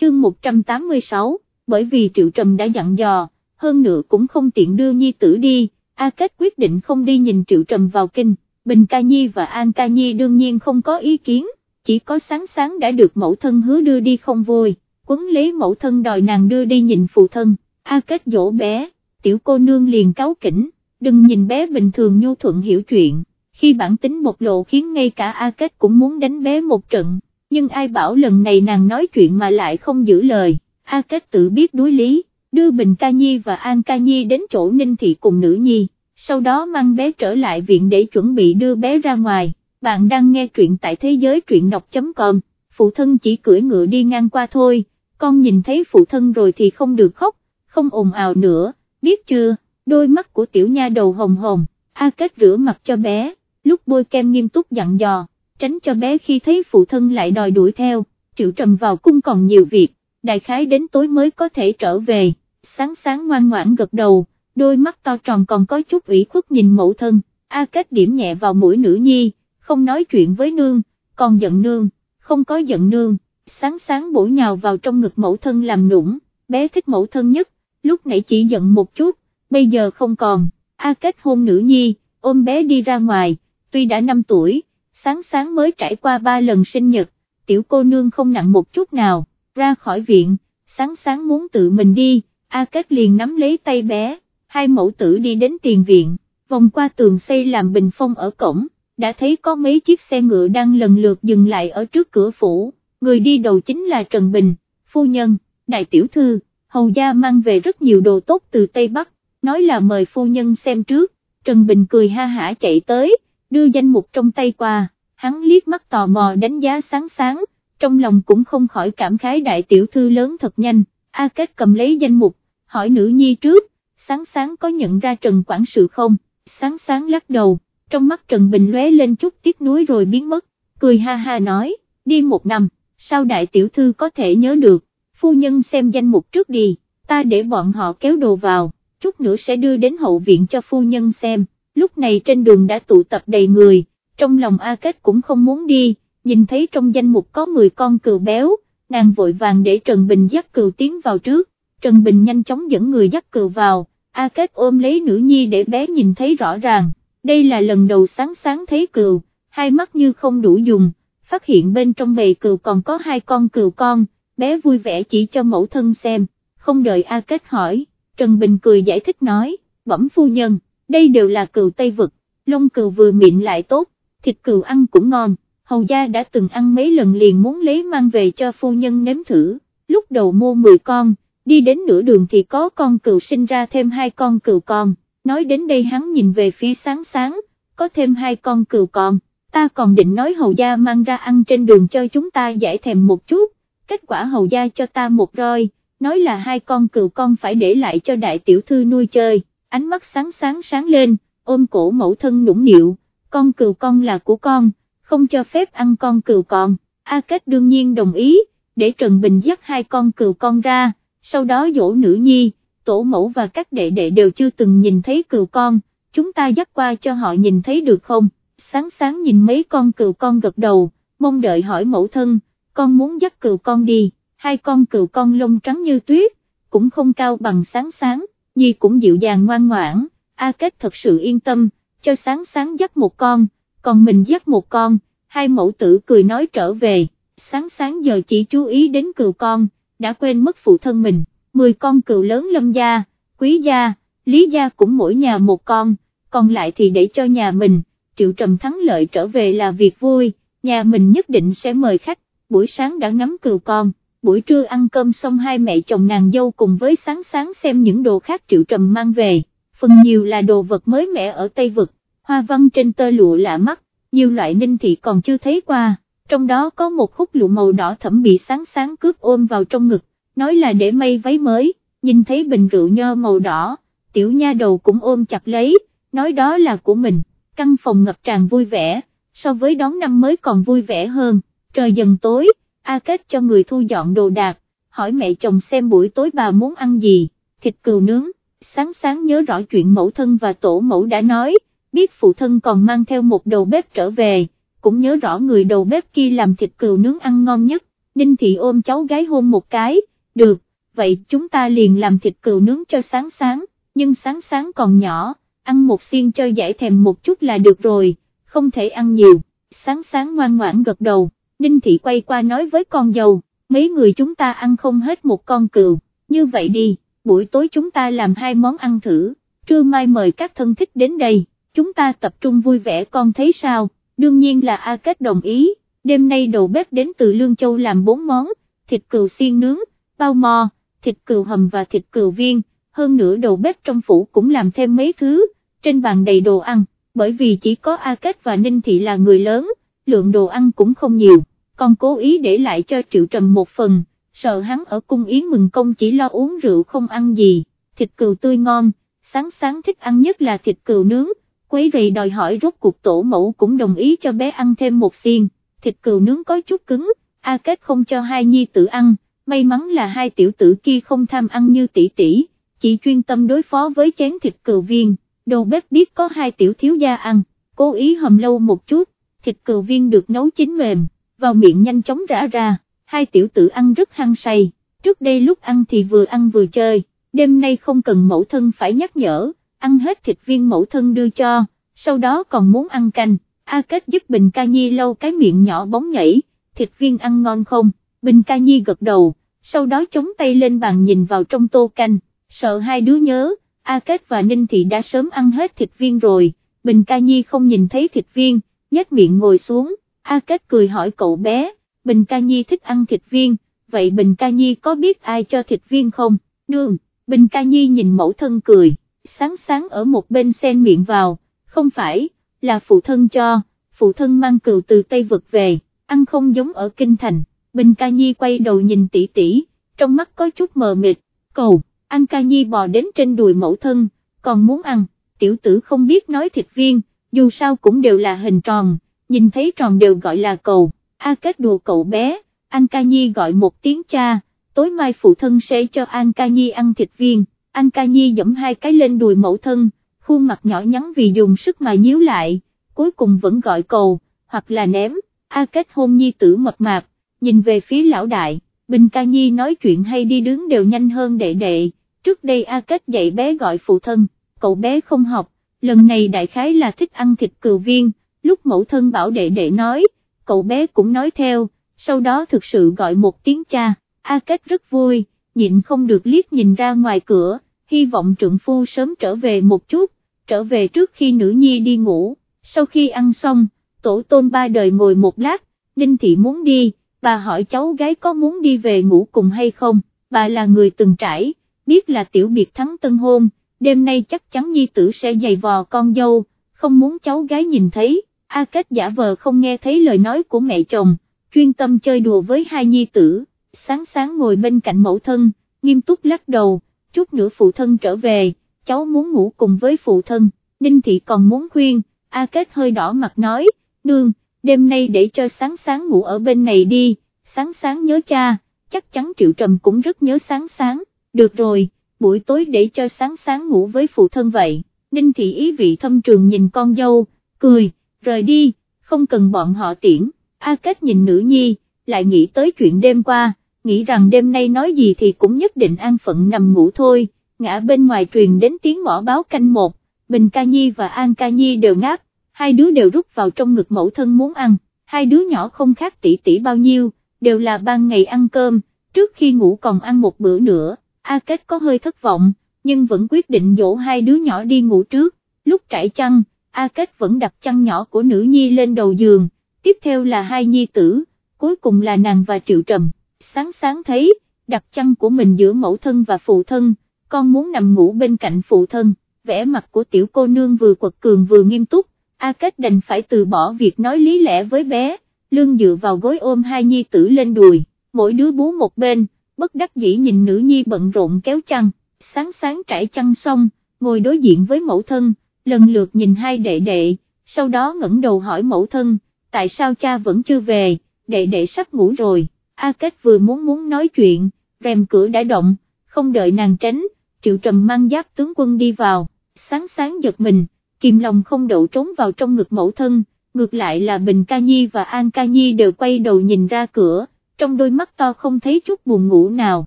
chương 186, bởi vì Triệu Trầm đã dặn dò, hơn nữa cũng không tiện đưa nhi tử đi, A Kết quyết định không đi nhìn Triệu Trầm vào kinh, Bình Ca Nhi và An Ca Nhi đương nhiên không có ý kiến, chỉ có sáng sáng đã được mẫu thân hứa đưa đi không vui, quấn lấy mẫu thân đòi nàng đưa đi nhìn phụ thân, A Kết dỗ bé, tiểu cô nương liền cáo kỉnh, đừng nhìn bé bình thường nhu thuận hiểu chuyện, khi bản tính bộc lộ khiến ngay cả A Kết cũng muốn đánh bé một trận, nhưng ai bảo lần này nàng nói chuyện mà lại không giữ lời, A Kết tự biết đối lý, đưa Bình Ca Nhi và An Ca Nhi đến chỗ Ninh Thị cùng nữ nhi, sau đó mang bé trở lại viện để chuẩn bị đưa bé ra ngoài, bạn đang nghe truyện tại thế giới truyện đọc.com, phụ thân chỉ cưỡi ngựa đi ngang qua thôi, con nhìn thấy phụ thân rồi thì không được khóc, không ồn ào nữa, biết chưa, đôi mắt của tiểu nha đầu hồng hồng, A Kết rửa mặt cho bé, lúc bôi kem nghiêm túc dặn dò, tránh cho bé khi thấy phụ thân lại đòi đuổi theo, triệu trầm vào cung còn nhiều việc, đại khái đến tối mới có thể trở về, sáng sáng ngoan ngoãn gật đầu, đôi mắt to tròn còn có chút ủy khuất nhìn mẫu thân, A Kết điểm nhẹ vào mũi nữ nhi, không nói chuyện với nương, còn giận nương, không có giận nương, sáng sáng bổ nhào vào trong ngực mẫu thân làm nũng, bé thích mẫu thân nhất, lúc nãy chỉ giận một chút, bây giờ không còn, A Kết hôn nữ nhi, ôm bé đi ra ngoài, tuy đã 5 tuổi, sáng sáng mới trải qua ba lần sinh nhật, tiểu cô nương không nặng một chút nào, ra khỏi viện, sáng sáng muốn tự mình đi, A Kết liền nắm lấy tay bé, hai mẫu tử đi đến tiền viện, vòng qua tường xây làm bình phong ở cổng, đã thấy có mấy chiếc xe ngựa đang lần lượt dừng lại ở trước cửa phủ, người đi đầu chính là Trần Bình, phu nhân, đại tiểu thư, hầu gia mang về rất nhiều đồ tốt từ Tây Bắc, nói là mời phu nhân xem trước, Trần Bình cười ha hả chạy tới, đưa danh mục trong tay qua, hắn liếc mắt tò mò đánh giá sáng sáng, trong lòng cũng không khỏi cảm khái đại tiểu thư lớn thật nhanh, A Kết cầm lấy danh mục, hỏi nữ nhi trước, sáng sáng có nhận ra Trần Quản sự không, sáng sáng lắc đầu, trong mắt Trần Bình lóe lên chút tiếc nuối rồi biến mất, cười ha ha nói, đi một năm, sao đại tiểu thư có thể nhớ được, phu nhân xem danh mục trước đi, ta để bọn họ kéo đồ vào, chút nữa sẽ đưa đến hậu viện cho phu nhân xem, lúc này trên đường đã tụ tập đầy người, trong lòng A Kết cũng không muốn đi, nhìn thấy trong danh mục có 10 con cừu béo, nàng vội vàng để Trần Bình dắt cừu tiến vào trước, Trần Bình nhanh chóng dẫn người dắt cừu vào, A Kết ôm lấy nữ nhi để bé nhìn thấy rõ ràng, đây là lần đầu sáng sáng thấy cừu, hai mắt như không đủ dùng, phát hiện bên trong bầy cừu còn có hai con cừu con, bé vui vẻ chỉ cho mẫu thân xem, không đợi A Kết hỏi, Trần Bình cười giải thích nói, bẩm phu nhân, đây đều là cừu Tây Vực, lông cừu vừa mịn lại tốt, thịt cừu ăn cũng ngon, hầu gia đã từng ăn mấy lần liền muốn lấy mang về cho phu nhân nếm thử, lúc đầu mua 10 con, đi đến nửa đường thì có con cừu sinh ra thêm hai con cừu con, nói đến đây hắn nhìn về phía sáng sáng, có thêm hai con cừu con, ta còn định nói hầu gia mang ra ăn trên đường cho chúng ta giải thèm một chút, kết quả hầu gia cho ta một roi, nói là hai con cừu con phải để lại cho đại tiểu thư nuôi chơi, ánh mắt sáng sáng sáng lên, ôm cổ mẫu thân nũng nịu, con cừu con là của con, không cho phép ăn con cừu con, A Kết đương nhiên đồng ý, để Trần Bình dắt hai con cừu con ra, sau đó dỗ nữ nhi, tổ mẫu và các đệ đệ đều chưa từng nhìn thấy cừu con, chúng ta dắt qua cho họ nhìn thấy được không, sáng sáng nhìn mấy con cừu con gật đầu, mong đợi hỏi mẫu thân, con muốn dắt cừu con đi, hai con cừu con lông trắng như tuyết, cũng không cao bằng sáng sáng, nhi cũng dịu dàng ngoan ngoãn, A Kết thật sự yên tâm, cho sáng sáng dắt một con, còn mình dắt một con, hai mẫu tử cười nói trở về, sáng sáng giờ chỉ chú ý đến cừu con, đã quên mất phụ thân mình, 10 con cừu lớn lâm gia, quý gia, lý gia cũng mỗi nhà một con, còn lại thì để cho nhà mình, triệu trầm thắng lợi trở về là việc vui, nhà mình nhất định sẽ mời khách, buổi sáng đã ngắm cừu con, buổi trưa ăn cơm xong hai mẹ chồng nàng dâu cùng với sáng sáng xem những đồ khác triệu trầm mang về, phần nhiều là đồ vật mới mẻ ở Tây Vực, hoa văn trên tơ lụa lạ mắt, nhiều loại ninh thị còn chưa thấy qua, trong đó có một khúc lụa màu đỏ thẫm bị sáng sáng cướp ôm vào trong ngực, nói là để may váy mới, nhìn thấy bình rượu nho màu đỏ, tiểu nha đầu cũng ôm chặt lấy, nói đó là của mình, căn phòng ngập tràn vui vẻ, so với đón năm mới còn vui vẻ hơn, trời dần tối, A Kết cho người thu dọn đồ đạc, hỏi mẹ chồng xem buổi tối bà muốn ăn gì, thịt cừu nướng, sáng sáng nhớ rõ chuyện mẫu thân và tổ mẫu đã nói, biết phụ thân còn mang theo một đầu bếp trở về, cũng nhớ rõ người đầu bếp kia làm thịt cừu nướng ăn ngon nhất, Ninh Thị ôm cháu gái hôn một cái, được, vậy chúng ta liền làm thịt cừu nướng cho sáng sáng, nhưng sáng sáng còn nhỏ, ăn một xiên cho giải thèm một chút là được rồi, không thể ăn nhiều, sáng sáng ngoan ngoãn gật đầu, Ninh Thị quay qua nói với con dâu, mấy người chúng ta ăn không hết một con cừu, như vậy đi, buổi tối chúng ta làm hai món ăn thử, trưa mai mời các thân thích đến đây, chúng ta tập trung vui vẻ con thấy sao, đương nhiên là A Kết đồng ý, đêm nay đầu bếp đến từ Lương Châu làm bốn món, thịt cừu xiên nướng, bao mò, thịt cừu hầm và thịt cừu viên, hơn nữa đầu bếp trong phủ cũng làm thêm mấy thứ, trên bàn đầy đồ ăn, bởi vì chỉ có A Kết và Ninh Thị là người lớn, lượng đồ ăn cũng không nhiều, còn cố ý để lại cho Triệu Trầm một phần, sợ hắn ở cung yến mừng công chỉ lo uống rượu không ăn gì, thịt cừu tươi ngon, sáng sáng thích ăn nhất là thịt cừu nướng, quấy rầy đòi hỏi rốt cuộc tổ mẫu cũng đồng ý cho bé ăn thêm một xiên, thịt cừu nướng có chút cứng, A Kết không cho hai nhi tử ăn, may mắn là hai tiểu tử kia không tham ăn như tỷ tỷ, chỉ chuyên tâm đối phó với chén thịt cừu viên, đầu bếp biết có hai tiểu thiếu gia ăn, cố ý hầm lâu một chút, thịt cừu viên được nấu chín mềm, vào miệng nhanh chóng rã ra, hai tiểu tử ăn rất hăng say, trước đây lúc ăn thì vừa ăn vừa chơi, đêm nay không cần mẫu thân phải nhắc nhở, ăn hết thịt viên mẫu thân đưa cho, sau đó còn muốn ăn canh, A Kết giúp Bình Ca Nhi lâu cái miệng nhỏ bóng nhảy, thịt viên ăn ngon không, Bình Ca Nhi gật đầu, sau đó chống tay lên bàn nhìn vào trong tô canh, sợ hai đứa nhớ, A Kết và Ninh Thị đã sớm ăn hết thịt viên rồi, Bình Ca Nhi không nhìn thấy thịt viên, nhếch miệng ngồi xuống, A Kết cười hỏi cậu bé, Bình Ca Nhi thích ăn thịt viên, vậy Bình Ca Nhi có biết ai cho thịt viên không, nương, Bình Ca Nhi nhìn mẫu thân cười, sáng sáng ở một bên sen miệng vào, không phải, là phụ thân cho, phụ thân mang cừu từ Tây Vực về, ăn không giống ở Kinh Thành, Bình Ca Nhi quay đầu nhìn tỷ tỷ, trong mắt có chút mờ mịt, cầu, An Ca Nhi bò đến trên đùi mẫu thân, còn muốn ăn, tiểu tử không biết nói thịt viên, dù sao cũng đều là hình tròn, nhìn thấy tròn đều gọi là cầu, A kết đùa cậu bé, An Ca Nhi gọi một tiếng cha, tối mai phụ thân sẽ cho An Ca Nhi ăn thịt viên, An Ca Nhi dẫm hai cái lên đùi mẫu thân, khuôn mặt nhỏ nhắn vì dùng sức mà nhíu lại, cuối cùng vẫn gọi cầu, hoặc là ném, A Kết hôn nhi tử mập mạp, nhìn về phía lão đại, Bình Ca Nhi nói chuyện hay đi đứng đều nhanh hơn đệ đệ, trước đây A Kết dạy bé gọi phụ thân, cậu bé không học, lần này đại khái là thích ăn thịt cừu viên, lúc mẫu thân bảo đệ đệ nói, cậu bé cũng nói theo, sau đó thực sự gọi một tiếng cha, A Kết rất vui, nhịn không được liếc nhìn ra ngoài cửa, hy vọng trượng phu sớm trở về một chút, trở về trước khi nữ nhi đi ngủ, sau khi ăn xong, tổ tôn ba đời ngồi một lát, Ninh Thị muốn đi, bà hỏi cháu gái có muốn đi về ngủ cùng hay không, bà là người từng trải, biết là tiểu biệt thắng tân hôn, đêm nay chắc chắn nhi tử sẽ giày vò con dâu, không muốn cháu gái nhìn thấy, A Kết giả vờ không nghe thấy lời nói của mẹ chồng, chuyên tâm chơi đùa với hai nhi tử, sáng sáng ngồi bên cạnh mẫu thân, nghiêm túc lắc đầu, chút nữa phụ thân trở về, cháu muốn ngủ cùng với phụ thân, Ninh Thị còn muốn khuyên, A Kết hơi đỏ mặt nói, nương, đêm nay để cho sáng sáng ngủ ở bên này đi, sáng sáng nhớ cha, chắc chắn Triệu Trầm cũng rất nhớ sáng sáng, được rồi, buổi tối để cho sáng sáng ngủ với phụ thân vậy, Ninh Thị ý vị thâm trường nhìn con dâu, cười, rời đi, không cần bọn họ tiễn, A Kết nhìn nữ nhi, lại nghĩ tới chuyện đêm qua, nghĩ rằng đêm nay nói gì thì cũng nhất định an phận nằm ngủ thôi, ngã bên ngoài truyền đến tiếng mỏ báo canh một, Bình Ca Nhi và An Ca Nhi đều ngáp, hai đứa đều rút vào trong ngực mẫu thân muốn ăn, hai đứa nhỏ không khác tỷ tỷ bao nhiêu, đều là ban ngày ăn cơm, trước khi ngủ còn ăn một bữa nữa, A Kết có hơi thất vọng, nhưng vẫn quyết định dỗ hai đứa nhỏ đi ngủ trước, lúc trải chăn, A Kết vẫn đặt chăn nhỏ của nữ nhi lên đầu giường, tiếp theo là hai nhi tử, cuối cùng là nàng và Triệu Trầm, sáng sáng thấy, đặt chăn của mình giữa mẫu thân và phụ thân, con muốn nằm ngủ bên cạnh phụ thân, vẻ mặt của tiểu cô nương vừa quật cường vừa nghiêm túc, A Kết đành phải từ bỏ việc nói lý lẽ với bé, lưng dựa vào gối ôm hai nhi tử lên đùi, mỗi đứa bú một bên, bất đắc dĩ nhìn nữ nhi bận rộn kéo chăn, sáng sáng trải chăn xong, ngồi đối diện với mẫu thân, lần lượt nhìn hai đệ đệ, sau đó ngẩng đầu hỏi mẫu thân, tại sao cha vẫn chưa về, đệ đệ sắp ngủ rồi, A Kết vừa muốn muốn nói chuyện, rèm cửa đã động, không đợi nàng tránh, Triệu Trầm mang giáp tướng quân đi vào, sáng sáng giật mình, kìm lòng không đậu trốn vào trong ngực mẫu thân, ngược lại là Bình Ca Nhi và An Ca Nhi đều quay đầu nhìn ra cửa, trong đôi mắt to không thấy chút buồn ngủ nào,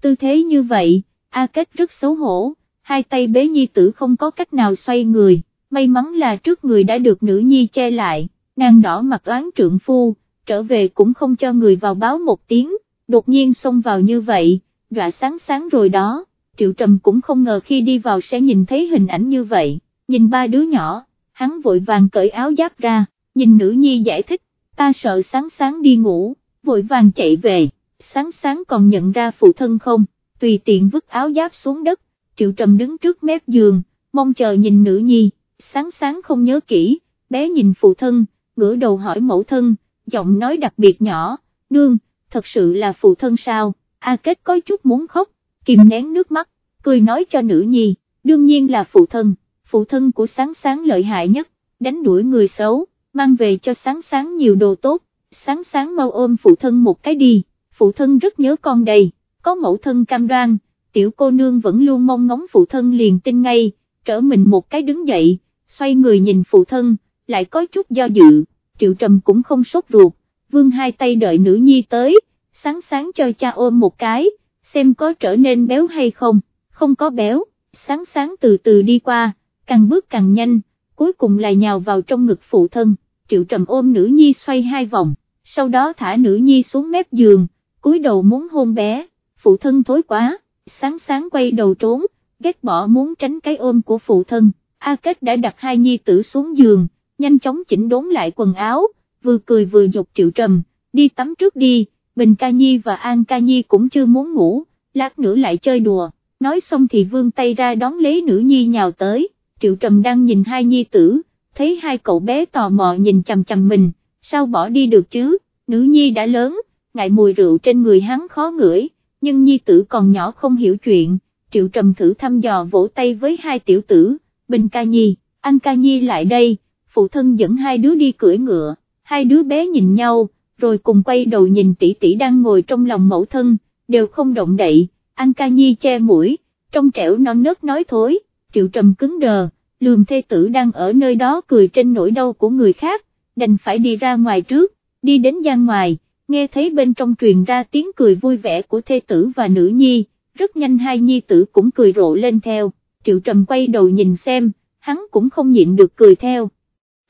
tư thế như vậy, A Kết rất xấu hổ, hai tay bế nhi tử không có cách nào xoay người, may mắn là trước người đã được nữ nhi che lại, nàng đỏ mặt oán trượng phu, trở về cũng không cho người vào báo một tiếng, đột nhiên xông vào như vậy, dọa sáng sáng rồi đó, Triệu Trầm cũng không ngờ khi đi vào sẽ nhìn thấy hình ảnh như vậy, nhìn ba đứa nhỏ, hắn vội vàng cởi áo giáp ra, nhìn nữ nhi giải thích, ta sợ sáng sáng đi ngủ, vội vàng chạy về, sáng sáng còn nhận ra phụ thân không, tùy tiện vứt áo giáp xuống đất, Triệu Trầm đứng trước mép giường, mong chờ nhìn nữ nhi, sáng sáng không nhớ kỹ, bé nhìn phụ thân, ngửa đầu hỏi mẫu thân, giọng nói đặc biệt nhỏ, nương, thật sự là phụ thân sao, A Kết có chút muốn khóc, kìm nén nước mắt, cười nói cho nữ nhi, đương nhiên là phụ thân, phụ thân của sáng sáng lợi hại nhất, đánh đuổi người xấu, mang về cho sáng sáng nhiều đồ tốt, sáng sáng mau ôm phụ thân một cái đi, phụ thân rất nhớ con đây, có mẫu thân cam đoan, tiểu cô nương vẫn luôn mong ngóng phụ thân liền tin ngay, trở mình một cái đứng dậy, xoay người nhìn phụ thân, lại có chút do dự, triệu trầm cũng không sốt ruột, vương hai tay đợi nữ nhi tới, sáng sáng cho cha ôm một cái, xem có trở nên béo hay không, không có béo, sáng sáng từ từ đi qua, càng bước càng nhanh, cuối cùng lại nhào vào trong ngực phụ thân, triệu trầm ôm nữ nhi xoay hai vòng, sau đó thả nữ nhi xuống mép giường, cúi đầu muốn hôn bé, phụ thân thối quá, sáng sáng quay đầu trốn, ghét bỏ muốn tránh cái ôm của phụ thân, A Kết đã đặt hai nhi tử xuống giường, nhanh chóng chỉnh đốn lại quần áo, vừa cười vừa dục triệu trầm, đi tắm trước đi, Bình Ca Nhi và An Ca Nhi cũng chưa muốn ngủ, lát nữa lại chơi đùa, nói xong thì vương tay ra đón lấy nữ nhi nhào tới, triệu trầm đang nhìn hai nhi tử, thấy hai cậu bé tò mò nhìn chằm chằm mình, sao bỏ đi được chứ, nữ nhi đã lớn, ngại mùi rượu trên người hắn khó ngửi, nhưng nhi tử còn nhỏ không hiểu chuyện, triệu trầm thử thăm dò vỗ tay với hai tiểu tử, Bình Ca Nhi, anh Ca Nhi lại đây, phụ thân dẫn hai đứa đi cưỡi ngựa, hai đứa bé nhìn nhau, rồi cùng quay đầu nhìn tỷ tỷ đang ngồi trong lòng mẫu thân, đều không động đậy, anh Ca Nhi che mũi, trong trẻo non nớt nói thối, triệu trầm cứng đờ, lườm thê tử đang ở nơi đó cười trên nỗi đau của người khác, đành phải đi ra ngoài trước, đi đến gian ngoài, nghe thấy bên trong truyền ra tiếng cười vui vẻ của thê tử và nữ nhi, rất nhanh hai nhi tử cũng cười rộ lên theo, triệu trầm quay đầu nhìn xem, hắn cũng không nhịn được cười theo.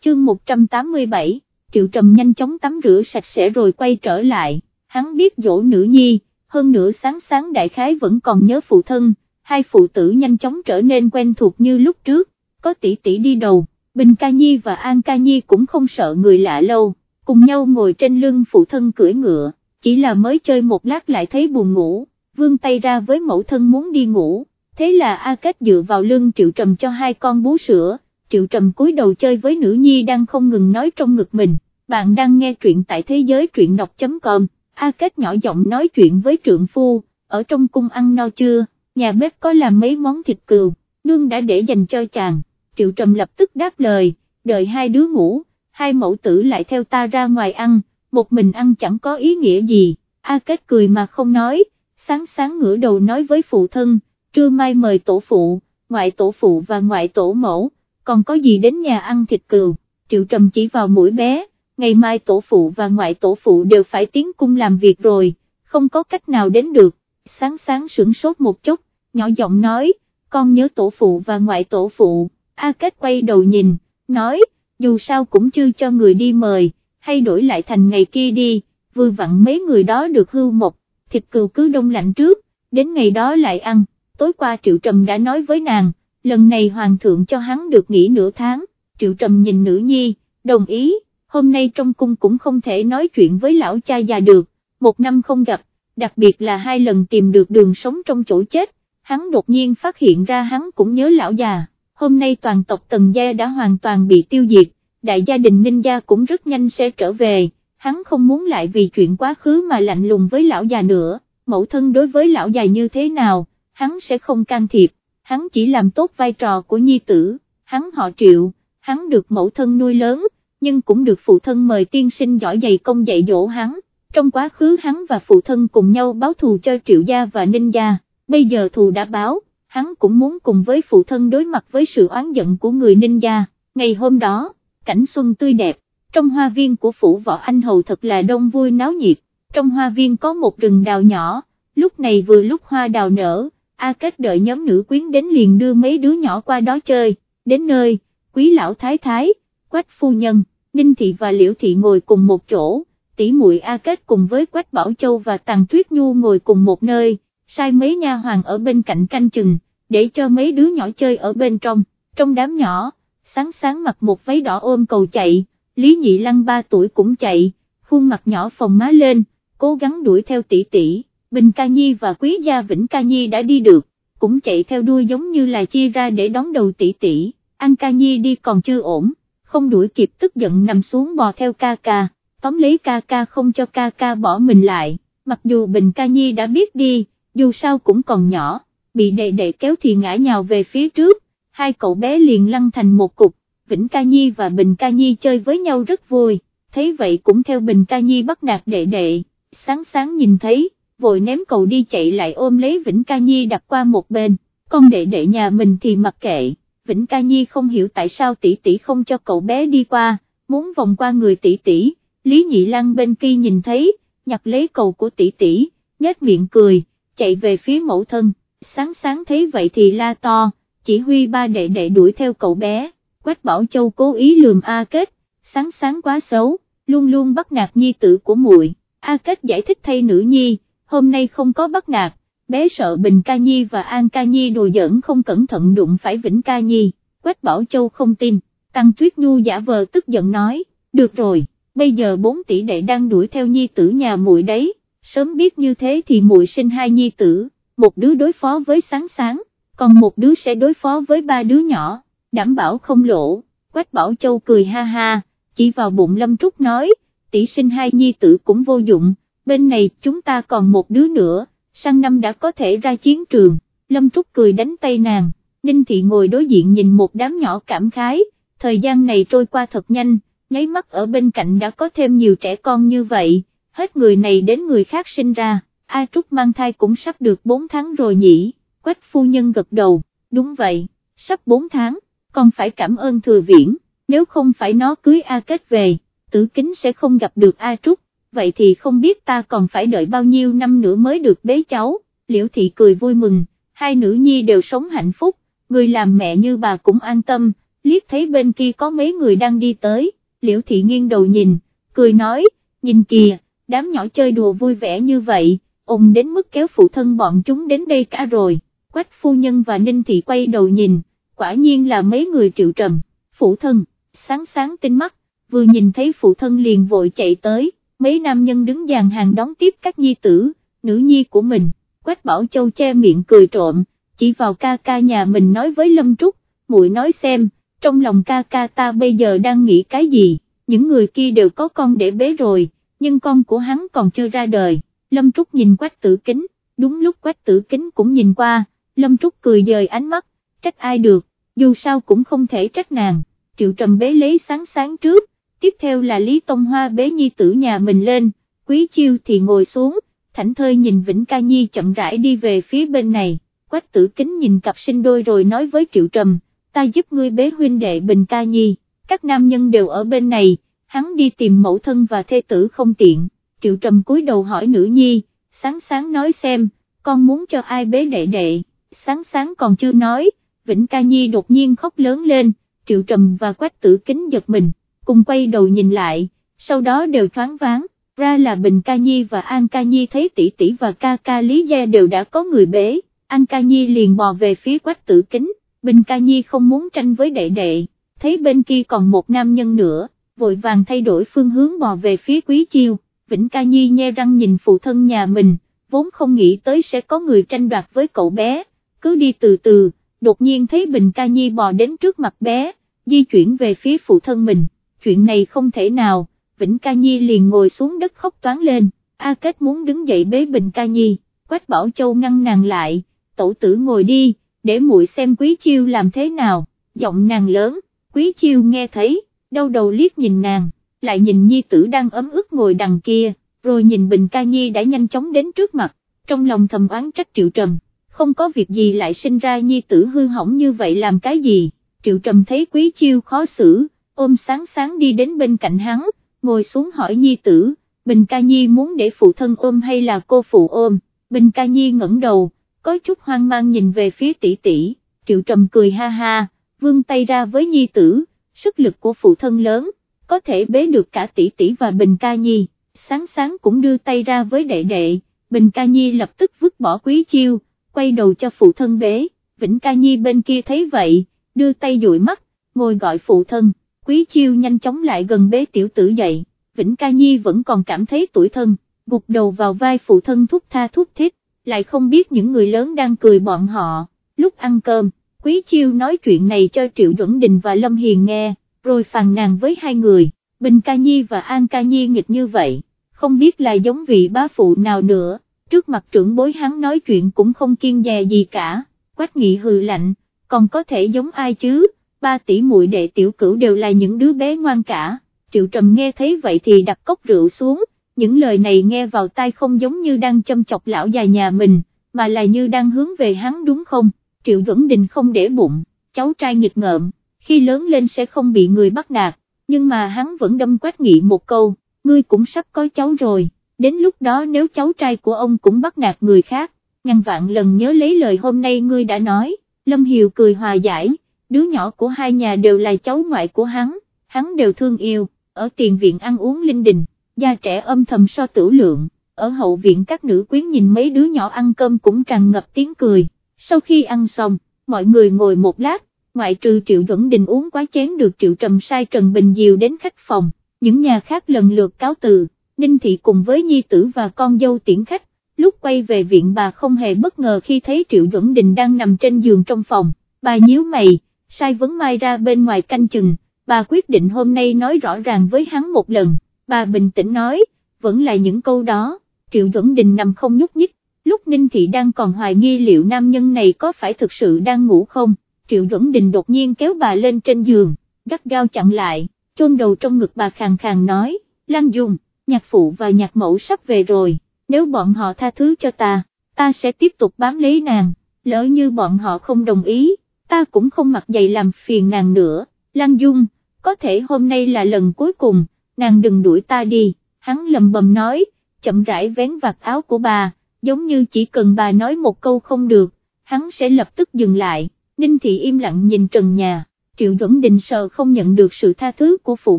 Chương 187 Triệu Trầm nhanh chóng tắm rửa sạch sẽ rồi quay trở lại, hắn biết dỗ nữ nhi, hơn nữa sáng sáng đại khái vẫn còn nhớ phụ thân, hai phụ tử nhanh chóng trở nên quen thuộc như lúc trước, có tỷ tỷ đi đầu, Bình Ca Nhi và An Ca Nhi cũng không sợ người lạ lâu, cùng nhau ngồi trên lưng phụ thân cưỡi ngựa, chỉ là mới chơi một lát lại thấy buồn ngủ, vương tay ra với mẫu thân muốn đi ngủ, thế là A Kết dựa vào lưng Triệu Trầm cho hai con bú sữa, Triệu Trầm cúi đầu chơi với nữ nhi đang không ngừng nói trong ngực mình, bạn đang nghe truyện tại thế giới truyện đọc.com, A Kết nhỏ giọng nói chuyện với trượng phu, ở trong cung ăn no chưa, nhà bếp có làm mấy món thịt cừu, nương đã để dành cho chàng, Triệu Trầm lập tức đáp lời, đợi hai đứa ngủ, hai mẫu tử lại theo ta ra ngoài ăn, một mình ăn chẳng có ý nghĩa gì, A Kết cười mà không nói, sáng sáng ngửa đầu nói với phụ thân, trưa mai mời tổ phụ, ngoại tổ phụ và ngoại tổ mẫu, còn có gì đến nhà ăn thịt cừu, triệu trầm chỉ vào mũi bé, ngày mai tổ phụ và ngoại tổ phụ đều phải tiến cung làm việc rồi, không có cách nào đến được, sáng sáng sửng sốt một chút, nhỏ giọng nói, con nhớ tổ phụ và ngoại tổ phụ, A Kết quay đầu nhìn, nói, dù sao cũng chưa cho người đi mời, hay đổi lại thành ngày kia đi, vừa vặn mấy người đó được hưu một, thịt cừu cứ đông lạnh trước, đến ngày đó lại ăn, tối qua Triệu Trầm đã nói với nàng, lần này hoàng thượng cho hắn được nghỉ nửa tháng, Triệu Trầm nhìn nữ nhi, đồng ý, hôm nay trong cung cũng không thể nói chuyện với lão cha già được, một năm không gặp, đặc biệt là hai lần tìm được đường sống trong chỗ chết, hắn đột nhiên phát hiện ra hắn cũng nhớ lão già, hôm nay toàn tộc Tần Gia đã hoàn toàn bị tiêu diệt, đại gia đình Ninh Gia cũng rất nhanh sẽ trở về, hắn không muốn lại vì chuyện quá khứ mà lạnh lùng với lão già nữa, mẫu thân đối với lão già như thế nào, hắn sẽ không can thiệp, hắn chỉ làm tốt vai trò của nhi tử, hắn họ triệu, hắn được mẫu thân nuôi lớn, nhưng cũng được phụ thân mời tiên sinh giỏi dày công dạy dỗ hắn, trong quá khứ hắn và phụ thân cùng nhau báo thù cho triệu gia và ninh gia, bây giờ thù đã báo, hắn cũng muốn cùng với phụ thân đối mặt với sự oán giận của người ninh gia, ngày hôm đó, cảnh xuân tươi đẹp, trong hoa viên của phủ võ anh hầu thật là đông vui náo nhiệt, trong hoa viên có một rừng đào nhỏ, lúc này vừa lúc hoa đào nở, A Kết đợi nhóm nữ quyến đến liền đưa mấy đứa nhỏ qua đó chơi, đến nơi, quý lão thái thái, quách phu nhân, Ninh Thị và Liễu Thị ngồi cùng một chỗ, tỷ muội A Kết cùng với Quách Bảo Châu và Tàng Tuyết Nhu ngồi cùng một nơi, sai mấy nha hoàng ở bên cạnh canh chừng, để cho mấy đứa nhỏ chơi ở bên trong, trong đám nhỏ, sáng sáng mặc một váy đỏ ôm cầu chạy, Lý Nhị Lăng 3 tuổi cũng chạy, khuôn mặt nhỏ phồng má lên, cố gắng đuổi theo tỷ tỷ, Bình Ca Nhi và Quý Gia Vĩnh Ca Nhi đã đi được, cũng chạy theo đuôi giống như là chia ra để đón đầu tỷ tỷ, An Ca Nhi đi còn chưa ổn, không đuổi kịp tức giận nằm xuống bò theo ca ca, tóm lấy ca ca không cho ca ca bỏ mình lại, mặc dù Bình Ca Nhi đã biết đi, dù sao cũng còn nhỏ, bị đệ đệ kéo thì ngã nhào về phía trước, hai cậu bé liền lăn thành một cục, Vĩnh Ca Nhi và Bình Ca Nhi chơi với nhau rất vui, thấy vậy cũng theo Bình Ca Nhi bắt nạt đệ đệ, sáng sáng nhìn thấy, vội ném cầu đi chạy lại ôm lấy Vĩnh Ca Nhi đặt qua một bên, con đệ đệ nhà mình thì mặc kệ, Vĩnh Ca Nhi không hiểu tại sao tỷ tỷ không cho cậu bé đi qua, muốn vòng qua người tỷ tỷ, Lý Nhị Lăng bên kia nhìn thấy, nhặt lấy cầu của tỷ tỷ, nhếch miệng cười, chạy về phía mẫu thân, sáng sáng thấy vậy thì la to, chỉ huy ba đệ đệ đuổi theo cậu bé, Quách Bảo Châu cố ý lườm A Kết, sáng sáng quá xấu, luôn luôn bắt nạt nhi tử của muội. A Kết giải thích thay nữ nhi, hôm nay không có bắt nạt, bé sợ Bình Ca Nhi và An Ca Nhi đùa giỡn không cẩn thận đụng phải Vĩnh Ca Nhi, Quách Bảo Châu không tin, Tăng Tuyết Nhu giả vờ tức giận nói, được rồi, bây giờ bốn tỷ đệ đang đuổi theo nhi tử nhà muội đấy, sớm biết như thế thì muội sinh hai nhi tử, một đứa đối phó với sáng sáng, còn một đứa sẽ đối phó với ba đứa nhỏ, đảm bảo không lộ. Quách Bảo Châu cười ha ha, chỉ vào bụng Lâm Trúc nói, tỷ sinh hai nhi tử cũng vô dụng, bên này chúng ta còn một đứa nữa, sang năm đã có thể ra chiến trường, Lâm Trúc cười đánh tay nàng, Ninh Thị ngồi đối diện nhìn một đám nhỏ cảm khái, thời gian này trôi qua thật nhanh, nháy mắt ở bên cạnh đã có thêm nhiều trẻ con như vậy, hết người này đến người khác sinh ra, A Trúc mang thai cũng sắp được 4 tháng rồi nhỉ, Quách phu nhân gật đầu, đúng vậy, sắp 4 tháng, còn phải cảm ơn thừa viễn, nếu không phải nó cưới A Kết về, tử kính sẽ không gặp được A Trúc, vậy thì không biết ta còn phải đợi bao nhiêu năm nữa mới được bế cháu, liễu thị cười vui mừng, hai nữ nhi đều sống hạnh phúc, người làm mẹ như bà cũng an tâm, liếc thấy bên kia có mấy người đang đi tới, liễu thị nghiêng đầu nhìn, cười nói, nhìn kìa, đám nhỏ chơi đùa vui vẻ như vậy, ông đến mức kéo phụ thân bọn chúng đến đây cả rồi, quách phu nhân và ninh thị quay đầu nhìn, quả nhiên là mấy người triệu trầm, phụ thân, sáng sáng tinh mắt, vừa nhìn thấy phụ thân liền vội chạy tới, mấy nam nhân đứng dàn hàng đón tiếp các nhi tử, nữ nhi của mình, Quách Bảo Châu che miệng cười trộm, chỉ vào ca ca nhà mình nói với Lâm Trúc, muội nói xem, trong lòng ca ca ta bây giờ đang nghĩ cái gì, những người kia đều có con để bế rồi, nhưng con của hắn còn chưa ra đời, Lâm Trúc nhìn Quách Tử Kính, đúng lúc Quách Tử Kính cũng nhìn qua, Lâm Trúc cười dời ánh mắt, trách ai được, dù sao cũng không thể trách nàng, Triệu Trầm bế lấy sáng sáng trước, tiếp theo là Lý Tông Hoa bế nhi tử nhà mình lên, Quý Chiêu thì ngồi xuống, thảnh thơi nhìn Vĩnh Ca Nhi chậm rãi đi về phía bên này, Quách Tử Kính nhìn cặp sinh đôi rồi nói với Triệu Trầm, ta giúp ngươi bế huynh đệ Bình Ca Nhi, các nam nhân đều ở bên này, hắn đi tìm mẫu thân và thê tử không tiện, Triệu Trầm cúi đầu hỏi nữ nhi, sáng sáng nói xem, con muốn cho ai bế đệ đệ, sáng sáng còn chưa nói, Vĩnh Ca Nhi đột nhiên khóc lớn lên, Triệu Trầm và Quách Tử Kính giật mình, cùng quay đầu nhìn lại, sau đó đều thoáng váng, ra là Bình Ca Nhi và An Ca Nhi thấy tỷ tỷ và ca ca Lý Gia đều đã có người bế, An Ca Nhi liền bò về phía Quách Tử Kính, Bình Ca Nhi không muốn tranh với đệ đệ, thấy bên kia còn một nam nhân nữa, vội vàng thay đổi phương hướng bò về phía Quý Chiêu, Vĩnh Ca Nhi nhe răng nhìn phụ thân nhà mình, vốn không nghĩ tới sẽ có người tranh đoạt với cậu bé, cứ đi từ từ đột nhiên thấy Bình Ca Nhi bò đến trước mặt bé, di chuyển về phía phụ thân mình, chuyện này không thể nào, Vĩnh Ca Nhi liền ngồi xuống đất khóc toán lên, A Kết muốn đứng dậy bế Bình Ca Nhi, Quách Bảo Châu ngăn nàng lại, tổ tử ngồi đi, để muội xem Quý Chiêu làm thế nào, giọng nàng lớn, Quý Chiêu nghe thấy, đau đầu liếc nhìn nàng, lại nhìn Nhi tử đang ấm ức ngồi đằng kia, rồi nhìn Bình Ca Nhi đã nhanh chóng đến trước mặt, trong lòng thầm oán trách Triệu Trầm không có việc gì lại sinh ra nhi tử hư hỏng như vậy làm cái gì, triệu trầm thấy quý chiêu khó xử, ôm sáng sáng đi đến bên cạnh hắn, ngồi xuống hỏi nhi tử, Bình Ca Nhi muốn để phụ thân ôm hay là cô phụ ôm, Bình Ca Nhi ngẩng đầu, có chút hoang mang nhìn về phía tỷ tỷ, Triệu Trầm cười ha ha, vươn tay ra với Nhi tử, sức lực của phụ thân lớn, có thể bế được cả tỷ tỷ và Bình Ca Nhi, sáng sáng cũng đưa tay ra với đệ đệ, Bình Ca Nhi lập tức vứt bỏ quý chiêu, quay đầu cho phụ thân bế, Vĩnh Ca Nhi bên kia thấy vậy, đưa tay dụi mắt, ngồi gọi phụ thân, quý chiêu nhanh chóng lại gần bế tiểu tử dậy, Vĩnh Ca Nhi vẫn còn cảm thấy tuổi thân, gục đầu vào vai phụ thân thúc tha thúc thích, lại không biết những người lớn đang cười bọn họ, lúc ăn cơm, quý chiêu nói chuyện này cho Triệu Duẩn Đình và Lâm Hiền nghe, rồi phàn nàn với hai người, Bình Ca Nhi và An Ca Nhi nghịch như vậy, không biết là giống vị bá phụ nào nữa, trước mặt trưởng bối hắn nói chuyện cũng không kiên dè gì cả, quách nghị hừ lạnh, còn có thể giống ai chứ, ba tỷ muội đệ tiểu cửu đều là những đứa bé ngoan cả, triệu trầm nghe thấy vậy thì đặt cốc rượu xuống, những lời này nghe vào tai không giống như đang châm chọc lão già nhà mình, mà là như đang hướng về hắn đúng không, triệu vẫn đình không để bụng, cháu trai nghịch ngợm, khi lớn lên sẽ không bị người bắt nạt, nhưng mà hắn vẫn đâm quát nghị một câu, ngươi cũng sắp có cháu rồi, đến lúc đó nếu cháu trai của ông cũng bắt nạt người khác, ngàn vạn lần nhớ lấy lời hôm nay ngươi đã nói, Lâm Hiều cười hòa giải, đứa nhỏ của hai nhà đều là cháu ngoại của hắn, hắn đều thương yêu, ở tiền viện ăn uống linh đình, gia trẻ âm thầm so tử lượng, ở hậu viện các nữ quyến nhìn mấy đứa nhỏ ăn cơm cũng tràn ngập tiếng cười, sau khi ăn xong, mọi người ngồi một lát, ngoại trừ Triệu Duẩn Đình uống quá chén được Triệu Trầm sai Trần Bình Diều đến khách phòng, những nhà khác lần lượt cáo từ, Ninh Thị cùng với Nhi Tử và con dâu tiễn khách, lúc quay về viện bà không hề bất ngờ khi thấy Triệu Duẩn Đình đang nằm trên giường trong phòng, bà nhíu mày, sai vấn mai ra bên ngoài canh chừng, bà quyết định hôm nay nói rõ ràng với hắn một lần, bà bình tĩnh nói, vẫn là những câu đó, Triệu Duẩn Đình nằm không nhúc nhích, lúc Ninh Thị đang còn hoài nghi liệu nam nhân này có phải thực sự đang ngủ không, Triệu Duẩn Đình đột nhiên kéo bà lên trên giường, gắt gao chặn lại, chôn đầu trong ngực bà khàn khàn nói, Lan Dung, nhạc phụ và nhạc mẫu sắp về rồi, nếu bọn họ tha thứ cho ta, ta sẽ tiếp tục bám lấy nàng, lỡ như bọn họ không đồng ý, ta cũng không mặc giày làm phiền nàng nữa, Lan Dung, có thể hôm nay là lần cuối cùng, nàng đừng đuổi ta đi, hắn lầm bầm nói, chậm rãi vén vạt áo của bà, giống như chỉ cần bà nói một câu không được, hắn sẽ lập tức dừng lại, Ninh Thị im lặng nhìn trần nhà, Triệu Duẩn Đình sợ không nhận được sự tha thứ của phụ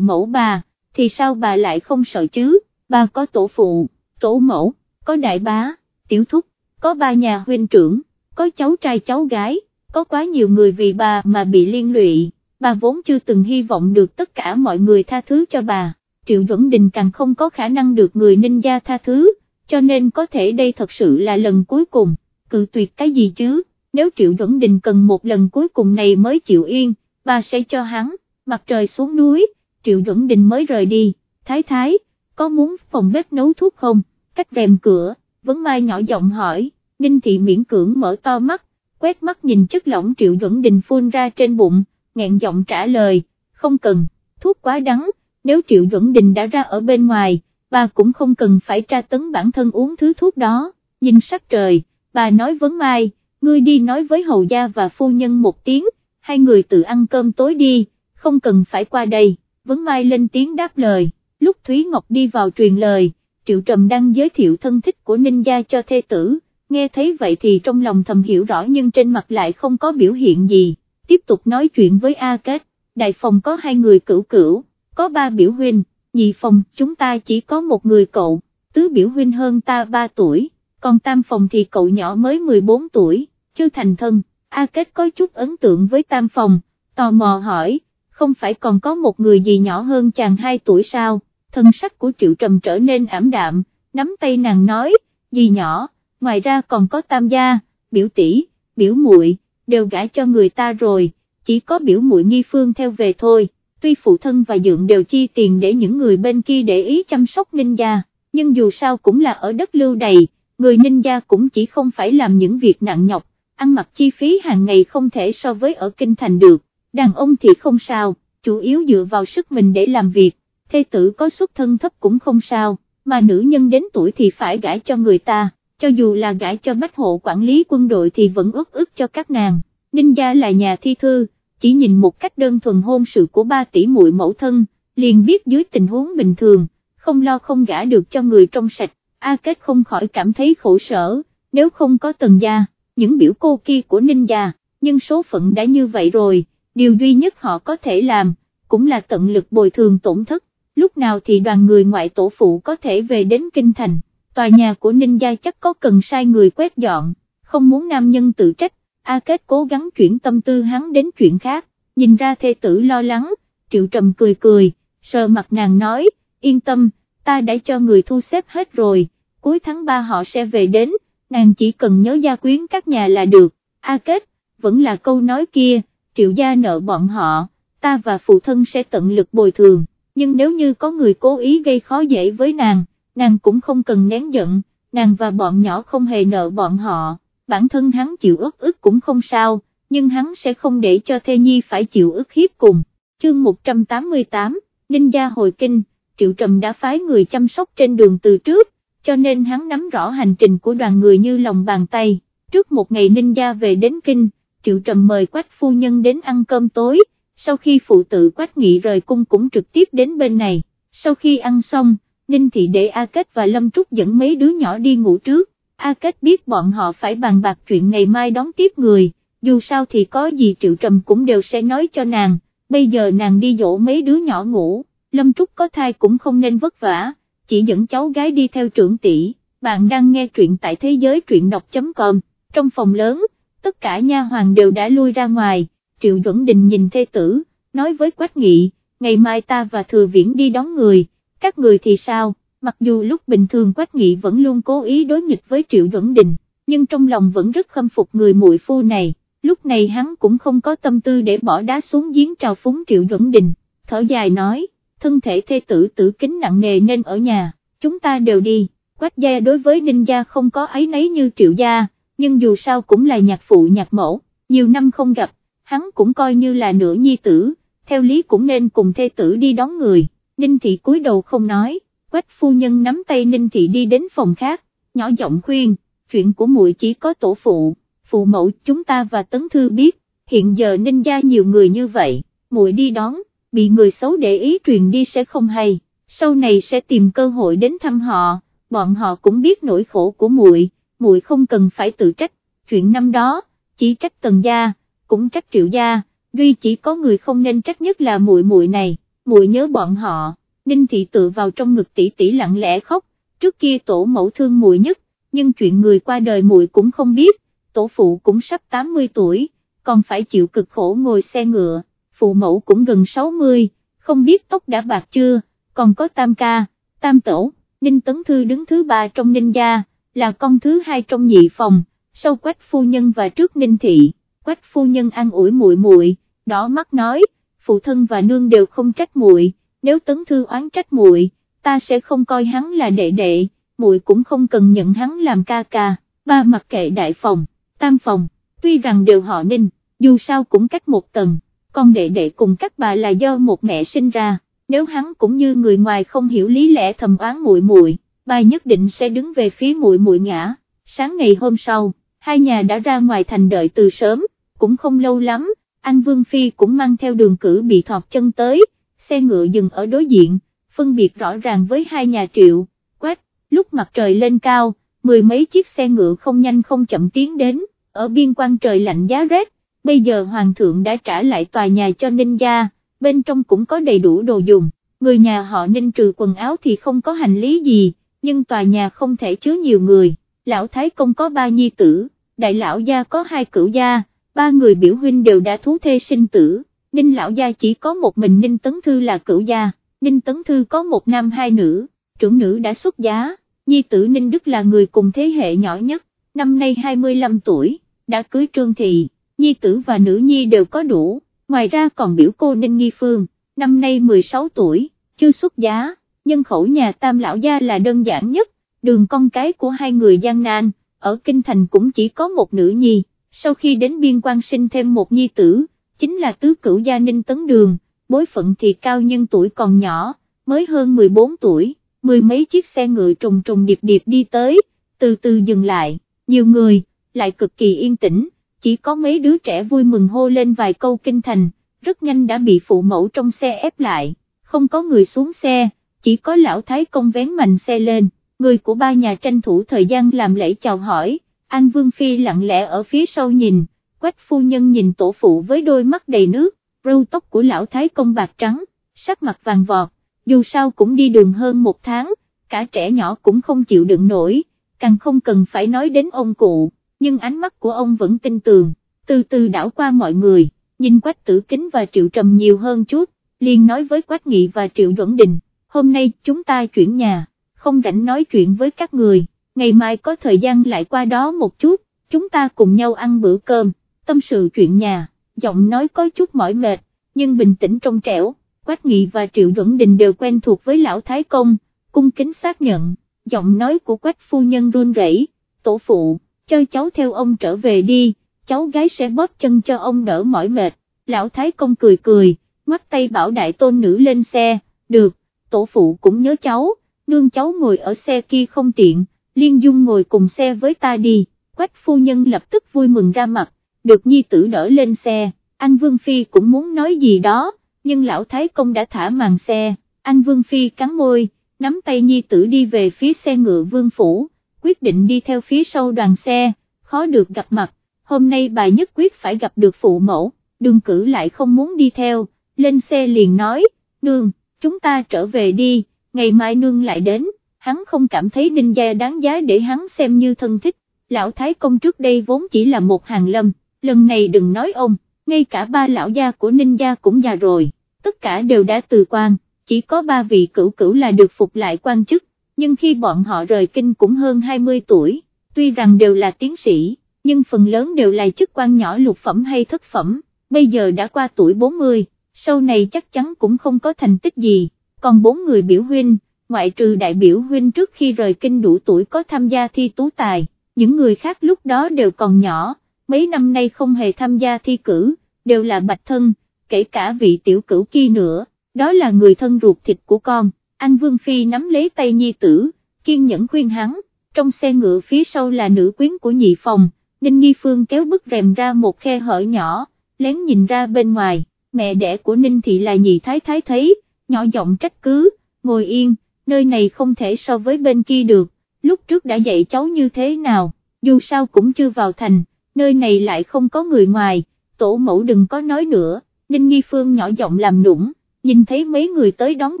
mẫu bà, thì sao bà lại không sợ chứ, bà có tổ phụ, tổ mẫu, có đại bá, tiểu thúc, có ba nhà huynh trưởng, có cháu trai cháu gái, có quá nhiều người vì bà mà bị liên lụy, bà vốn chưa từng hy vọng được tất cả mọi người tha thứ cho bà, Triệu Duẩn Đình càng không có khả năng được người ninh gia tha thứ, cho nên có thể đây thật sự là lần cuối cùng, cự tuyệt cái gì chứ, nếu Triệu Duẩn Đình cần một lần cuối cùng này mới chịu yên, bà sẽ cho hắn, mặt trời xuống núi, Triệu Duẩn Đình mới rời đi, thái thái, có muốn phòng bếp nấu thuốc không, cách rèm cửa, vấn mai nhỏ giọng hỏi, Ninh Thị miễn cưỡng mở to mắt, quét mắt nhìn chất lỏng Triệu Duẩn Đình phun ra trên bụng, nghẹn giọng trả lời, không cần, thuốc quá đắng, nếu Triệu Duẩn Đình đã ra ở bên ngoài, bà cũng không cần phải tra tấn bản thân uống thứ thuốc đó, nhìn sắc trời, bà nói vấn mai, ngươi đi nói với hầu gia và phu nhân một tiếng, hai người tự ăn cơm tối đi, không cần phải qua đây, vấn mai lên tiếng đáp lời, lúc Thúy Ngọc đi vào truyền lời, Triệu Trầm đang giới thiệu thân thích của Ninh Gia cho thê tử, nghe thấy vậy thì trong lòng thầm hiểu rõ nhưng trên mặt lại không có biểu hiện gì, tiếp tục nói chuyện với A Kết, đại phòng có hai người cửu cửu, có ba biểu huynh, nhị phòng chúng ta chỉ có một người cậu, tứ biểu huynh hơn ta ba tuổi, còn tam phòng thì cậu nhỏ mới 14 tuổi, chưa thành thân, A Kết có chút ấn tượng với tam phòng, tò mò hỏi, không phải còn có một người gì nhỏ hơn chàng 2 tuổi sao, thân sắc của Triệu Trầm trở nên ảm đạm, nắm tay nàng nói, gì nhỏ, ngoài ra còn có tam gia, biểu tỷ, biểu muội đều gả cho người ta rồi, chỉ có biểu muội nghi phương theo về thôi, tuy phụ thân và dượng đều chi tiền để những người bên kia để ý chăm sóc ninh gia, nhưng dù sao cũng là ở đất lưu đầy, người ninh gia cũng chỉ không phải làm những việc nặng nhọc, ăn mặc chi phí hàng ngày không thể so với ở kinh thành được, đàn ông thì không sao, chủ yếu dựa vào sức mình để làm việc, thê tử có xuất thân thấp cũng không sao, mà nữ nhân đến tuổi thì phải gãi cho người ta, cho dù là gãi cho bách hộ quản lý quân đội thì vẫn ước ước cho các nàng, ninh gia là nhà thi thư, chỉ nhìn một cách đơn thuần hôn sự của ba tỷ muội mẫu thân, liền biết dưới tình huống bình thường, không lo không gả được cho người trong sạch, A Kết không khỏi cảm thấy khổ sở, nếu không có tần gia, những biểu cô kia của ninh gia, nhưng số phận đã như vậy rồi, điều duy nhất họ có thể làm, cũng là tận lực bồi thường tổn thất, lúc nào thì đoàn người ngoại tổ phụ có thể về đến kinh thành, tòa nhà của ninh gia chắc có cần sai người quét dọn, không muốn nam nhân tự trách, A Kết cố gắng chuyển tâm tư hắn đến chuyện khác, nhìn ra thê tử lo lắng, Triệu Trầm cười cười, sờ mặt nàng nói, yên tâm, ta đã cho người thu xếp hết rồi, cuối tháng 3 họ sẽ về đến, nàng chỉ cần nhớ gia quyến các nhà là được, A Kết, vẫn là câu nói kia, Triệu gia nợ bọn họ, ta và phụ thân sẽ tận lực bồi thường, nhưng nếu như có người cố ý gây khó dễ với nàng, nàng cũng không cần nén giận, nàng và bọn nhỏ không hề nợ bọn họ bản thân hắn chịu ức ức cũng không sao, nhưng hắn sẽ không để cho Thê Nhi phải chịu ức hiếp cùng. Chương 188, Ninh gia hồi kinh, Triệu Trầm đã phái người chăm sóc trên đường từ trước, cho nên hắn nắm rõ hành trình của đoàn người như lòng bàn tay. Trước một ngày Ninh gia về đến kinh, Triệu Trầm mời Quách phu nhân đến ăn cơm tối, sau khi phụ tự Quách Nghị rời cung cũng trực tiếp đến bên này, sau khi ăn xong, Ninh Thị để A Kết và Lâm Trúc dẫn mấy đứa nhỏ đi ngủ trước, A Kết biết bọn họ phải bàn bạc chuyện ngày mai đón tiếp người, dù sao thì có gì Triệu Trầm cũng đều sẽ nói cho nàng, bây giờ nàng đi dỗ mấy đứa nhỏ ngủ, Lâm Trúc có thai cũng không nên vất vả, chỉ dẫn cháu gái đi theo trưởng tỷ. bạn đang nghe truyện tại thế giới truyện đọc.com, trong phòng lớn, tất cả nha hoàng đều đã lui ra ngoài, Triệu Duẩn Đình nhìn thê tử, nói với Quách Nghị, ngày mai ta và Thừa Viễn đi đón người, các người thì sao? mặc dù lúc bình thường Quách Nghị vẫn luôn cố ý đối nghịch với Triệu Duẩn Đình, nhưng trong lòng vẫn rất khâm phục người muội phu này, lúc này hắn cũng không có tâm tư để bỏ đá xuống giếng trào phúng Triệu Duẩn Đình, thở dài nói, thân thể thê tử tử kính nặng nề nên ở nhà, chúng ta đều đi, Quách gia đối với Ninh gia không có ấy nấy như Triệu gia, nhưng dù sao cũng là nhạc phụ nhạc mẫu, nhiều năm không gặp, hắn cũng coi như là nửa nhi tử, theo lý cũng nên cùng thê tử đi đón người, Ninh thị cúi đầu không nói quách phu nhân nắm tay Ninh Thị đi đến phòng khác, nhỏ giọng khuyên, chuyện của muội chỉ có tổ phụ, phụ mẫu chúng ta và Tấn Thư biết, hiện giờ Ninh gia nhiều người như vậy, muội đi đón, bị người xấu để ý truyền đi sẽ không hay, sau này sẽ tìm cơ hội đến thăm họ, bọn họ cũng biết nỗi khổ của muội, muội không cần phải tự trách, chuyện năm đó, chỉ trách Tần gia, cũng trách Triệu gia, duy chỉ có người không nên trách nhất là muội muội này, muội nhớ bọn họ. Ninh Thị tự vào trong ngực tỷ tỷ lặng lẽ khóc, trước kia tổ mẫu thương muội nhất, nhưng chuyện người qua đời muội cũng không biết, tổ phụ cũng sắp 80 tuổi, còn phải chịu cực khổ ngồi xe ngựa, phụ mẫu cũng gần 60, không biết tóc đã bạc chưa, còn có tam ca, tam tổ, Ninh Tấn Thư đứng thứ ba trong Ninh gia, là con thứ hai trong nhị phòng, sau quách phu nhân và trước Ninh Thị, quách phu nhân ăn ủi muội muội, đỏ mắt nói, phụ thân và nương đều không trách muội nếu tấn thư oán trách muội, ta sẽ không coi hắn là đệ đệ, muội cũng không cần nhận hắn làm ca ca, ba mặc kệ đại phòng, tam phòng, tuy rằng đều họ ninh, dù sao cũng cách một tầng, con đệ đệ cùng các bà là do một mẹ sinh ra, nếu hắn cũng như người ngoài không hiểu lý lẽ thầm oán muội muội, bà nhất định sẽ đứng về phía muội muội ngã. Sáng ngày hôm sau, hai nhà đã ra ngoài thành đợi từ sớm, cũng không lâu lắm, anh Vương Phi cũng mang theo đường cử bị thọt chân tới, xe ngựa dừng ở đối diện, phân biệt rõ ràng với hai nhà triệu, quét, lúc mặt trời lên cao, mười mấy chiếc xe ngựa không nhanh không chậm tiến đến, ở biên quan trời lạnh giá rét, bây giờ hoàng thượng đã trả lại tòa nhà cho ninh gia, bên trong cũng có đầy đủ đồ dùng, người nhà họ ninh trừ quần áo thì không có hành lý gì, nhưng tòa nhà không thể chứa nhiều người, lão thái công có ba nhi tử, đại lão gia có hai cửu gia, ba người biểu huynh đều đã thú thê sinh tử. Ninh lão gia chỉ có một mình Ninh Tấn Thư là cửu gia, Ninh Tấn Thư có một nam hai nữ, trưởng nữ đã xuất giá, nhi tử Ninh Đức là người cùng thế hệ nhỏ nhất, năm nay 25 tuổi, đã cưới Trương Thị, nhi tử và nữ nhi đều có đủ, ngoài ra còn biểu cô Ninh Nghi Phương, năm nay 16 tuổi, chưa xuất giá, nhân khẩu nhà tam lão gia là đơn giản nhất, đường con cái của hai người gian nan, ở Kinh Thành cũng chỉ có một nữ nhi, sau khi đến biên quan sinh thêm một nhi tử, chính là tứ cửu gia ninh tấn đường, bối phận thì cao nhưng tuổi còn nhỏ, mới hơn 14 tuổi, mười mấy chiếc xe ngựa trùng trùng điệp điệp đi tới, từ từ dừng lại, nhiều người, lại cực kỳ yên tĩnh, chỉ có mấy đứa trẻ vui mừng hô lên vài câu kinh thành, rất nhanh đã bị phụ mẫu trong xe ép lại, không có người xuống xe, chỉ có lão thái công vén mạnh xe lên, người của ba nhà tranh thủ thời gian làm lễ chào hỏi, An Vương Phi lặng lẽ ở phía sau nhìn, quách phu nhân nhìn tổ phụ với đôi mắt đầy nước, râu tóc của lão thái công bạc trắng, sắc mặt vàng vọt, dù sao cũng đi đường hơn một tháng, cả trẻ nhỏ cũng không chịu đựng nổi, càng không cần phải nói đến ông cụ, nhưng ánh mắt của ông vẫn tin tường, từ từ đảo qua mọi người, nhìn quách tử kính và triệu trầm nhiều hơn chút, liền nói với quách nghị và triệu duẩn đình, hôm nay chúng ta chuyển nhà, không rảnh nói chuyện với các người, ngày mai có thời gian lại qua đó một chút, chúng ta cùng nhau ăn bữa cơm, tâm sự chuyện nhà, giọng nói có chút mỏi mệt, nhưng bình tĩnh trong trẻo, Quách Nghị và Triệu Duẩn Đình đều quen thuộc với Lão Thái Công, cung kính xác nhận, giọng nói của Quách Phu Nhân run rẩy, tổ phụ, cho cháu theo ông trở về đi, cháu gái sẽ bóp chân cho ông đỡ mỏi mệt, Lão Thái Công cười cười, ngoắt tay bảo đại tôn nữ lên xe, được, tổ phụ cũng nhớ cháu, nương cháu ngồi ở xe kia không tiện, liên dung ngồi cùng xe với ta đi, Quách Phu Nhân lập tức vui mừng ra mặt, được nhi tử đỡ lên xe, anh Vương Phi cũng muốn nói gì đó, nhưng lão Thái Công đã thả màn xe, anh Vương Phi cắn môi, nắm tay nhi tử đi về phía xe ngựa Vương Phủ, quyết định đi theo phía sau đoàn xe, khó được gặp mặt, hôm nay bà nhất quyết phải gặp được phụ mẫu, đường cử lại không muốn đi theo, lên xe liền nói, nương, chúng ta trở về đi, ngày mai nương lại đến, hắn không cảm thấy ninh gia đáng giá để hắn xem như thân thích, lão Thái Công trước đây vốn chỉ là một hàng lâm, lần này đừng nói ông, ngay cả ba lão gia của ninh gia cũng già rồi, tất cả đều đã từ quan, chỉ có ba vị cửu cửu là được phục lại quan chức, nhưng khi bọn họ rời kinh cũng hơn 20 tuổi, tuy rằng đều là tiến sĩ, nhưng phần lớn đều là chức quan nhỏ lục phẩm hay thất phẩm, bây giờ đã qua tuổi 40, sau này chắc chắn cũng không có thành tích gì, còn bốn người biểu huynh, ngoại trừ đại biểu huynh trước khi rời kinh đủ tuổi có tham gia thi tú tài, những người khác lúc đó đều còn nhỏ mấy năm nay không hề tham gia thi cử, đều là bạch thân, kể cả vị tiểu cửu kia nữa, đó là người thân ruột thịt của con, anh Vương Phi nắm lấy tay nhi tử, kiên nhẫn khuyên hắn, trong xe ngựa phía sau là nữ quyến của nhị phòng, Ninh Nghi Phương kéo bức rèm ra một khe hở nhỏ, lén nhìn ra bên ngoài, mẹ đẻ của Ninh Thị là nhị thái thái thấy, nhỏ giọng trách cứ, ngồi yên, nơi này không thể so với bên kia được, lúc trước đã dạy cháu như thế nào, dù sao cũng chưa vào thành nơi này lại không có người ngoài, tổ mẫu đừng có nói nữa, Ninh Nghi Phương nhỏ giọng làm nũng, nhìn thấy mấy người tới đón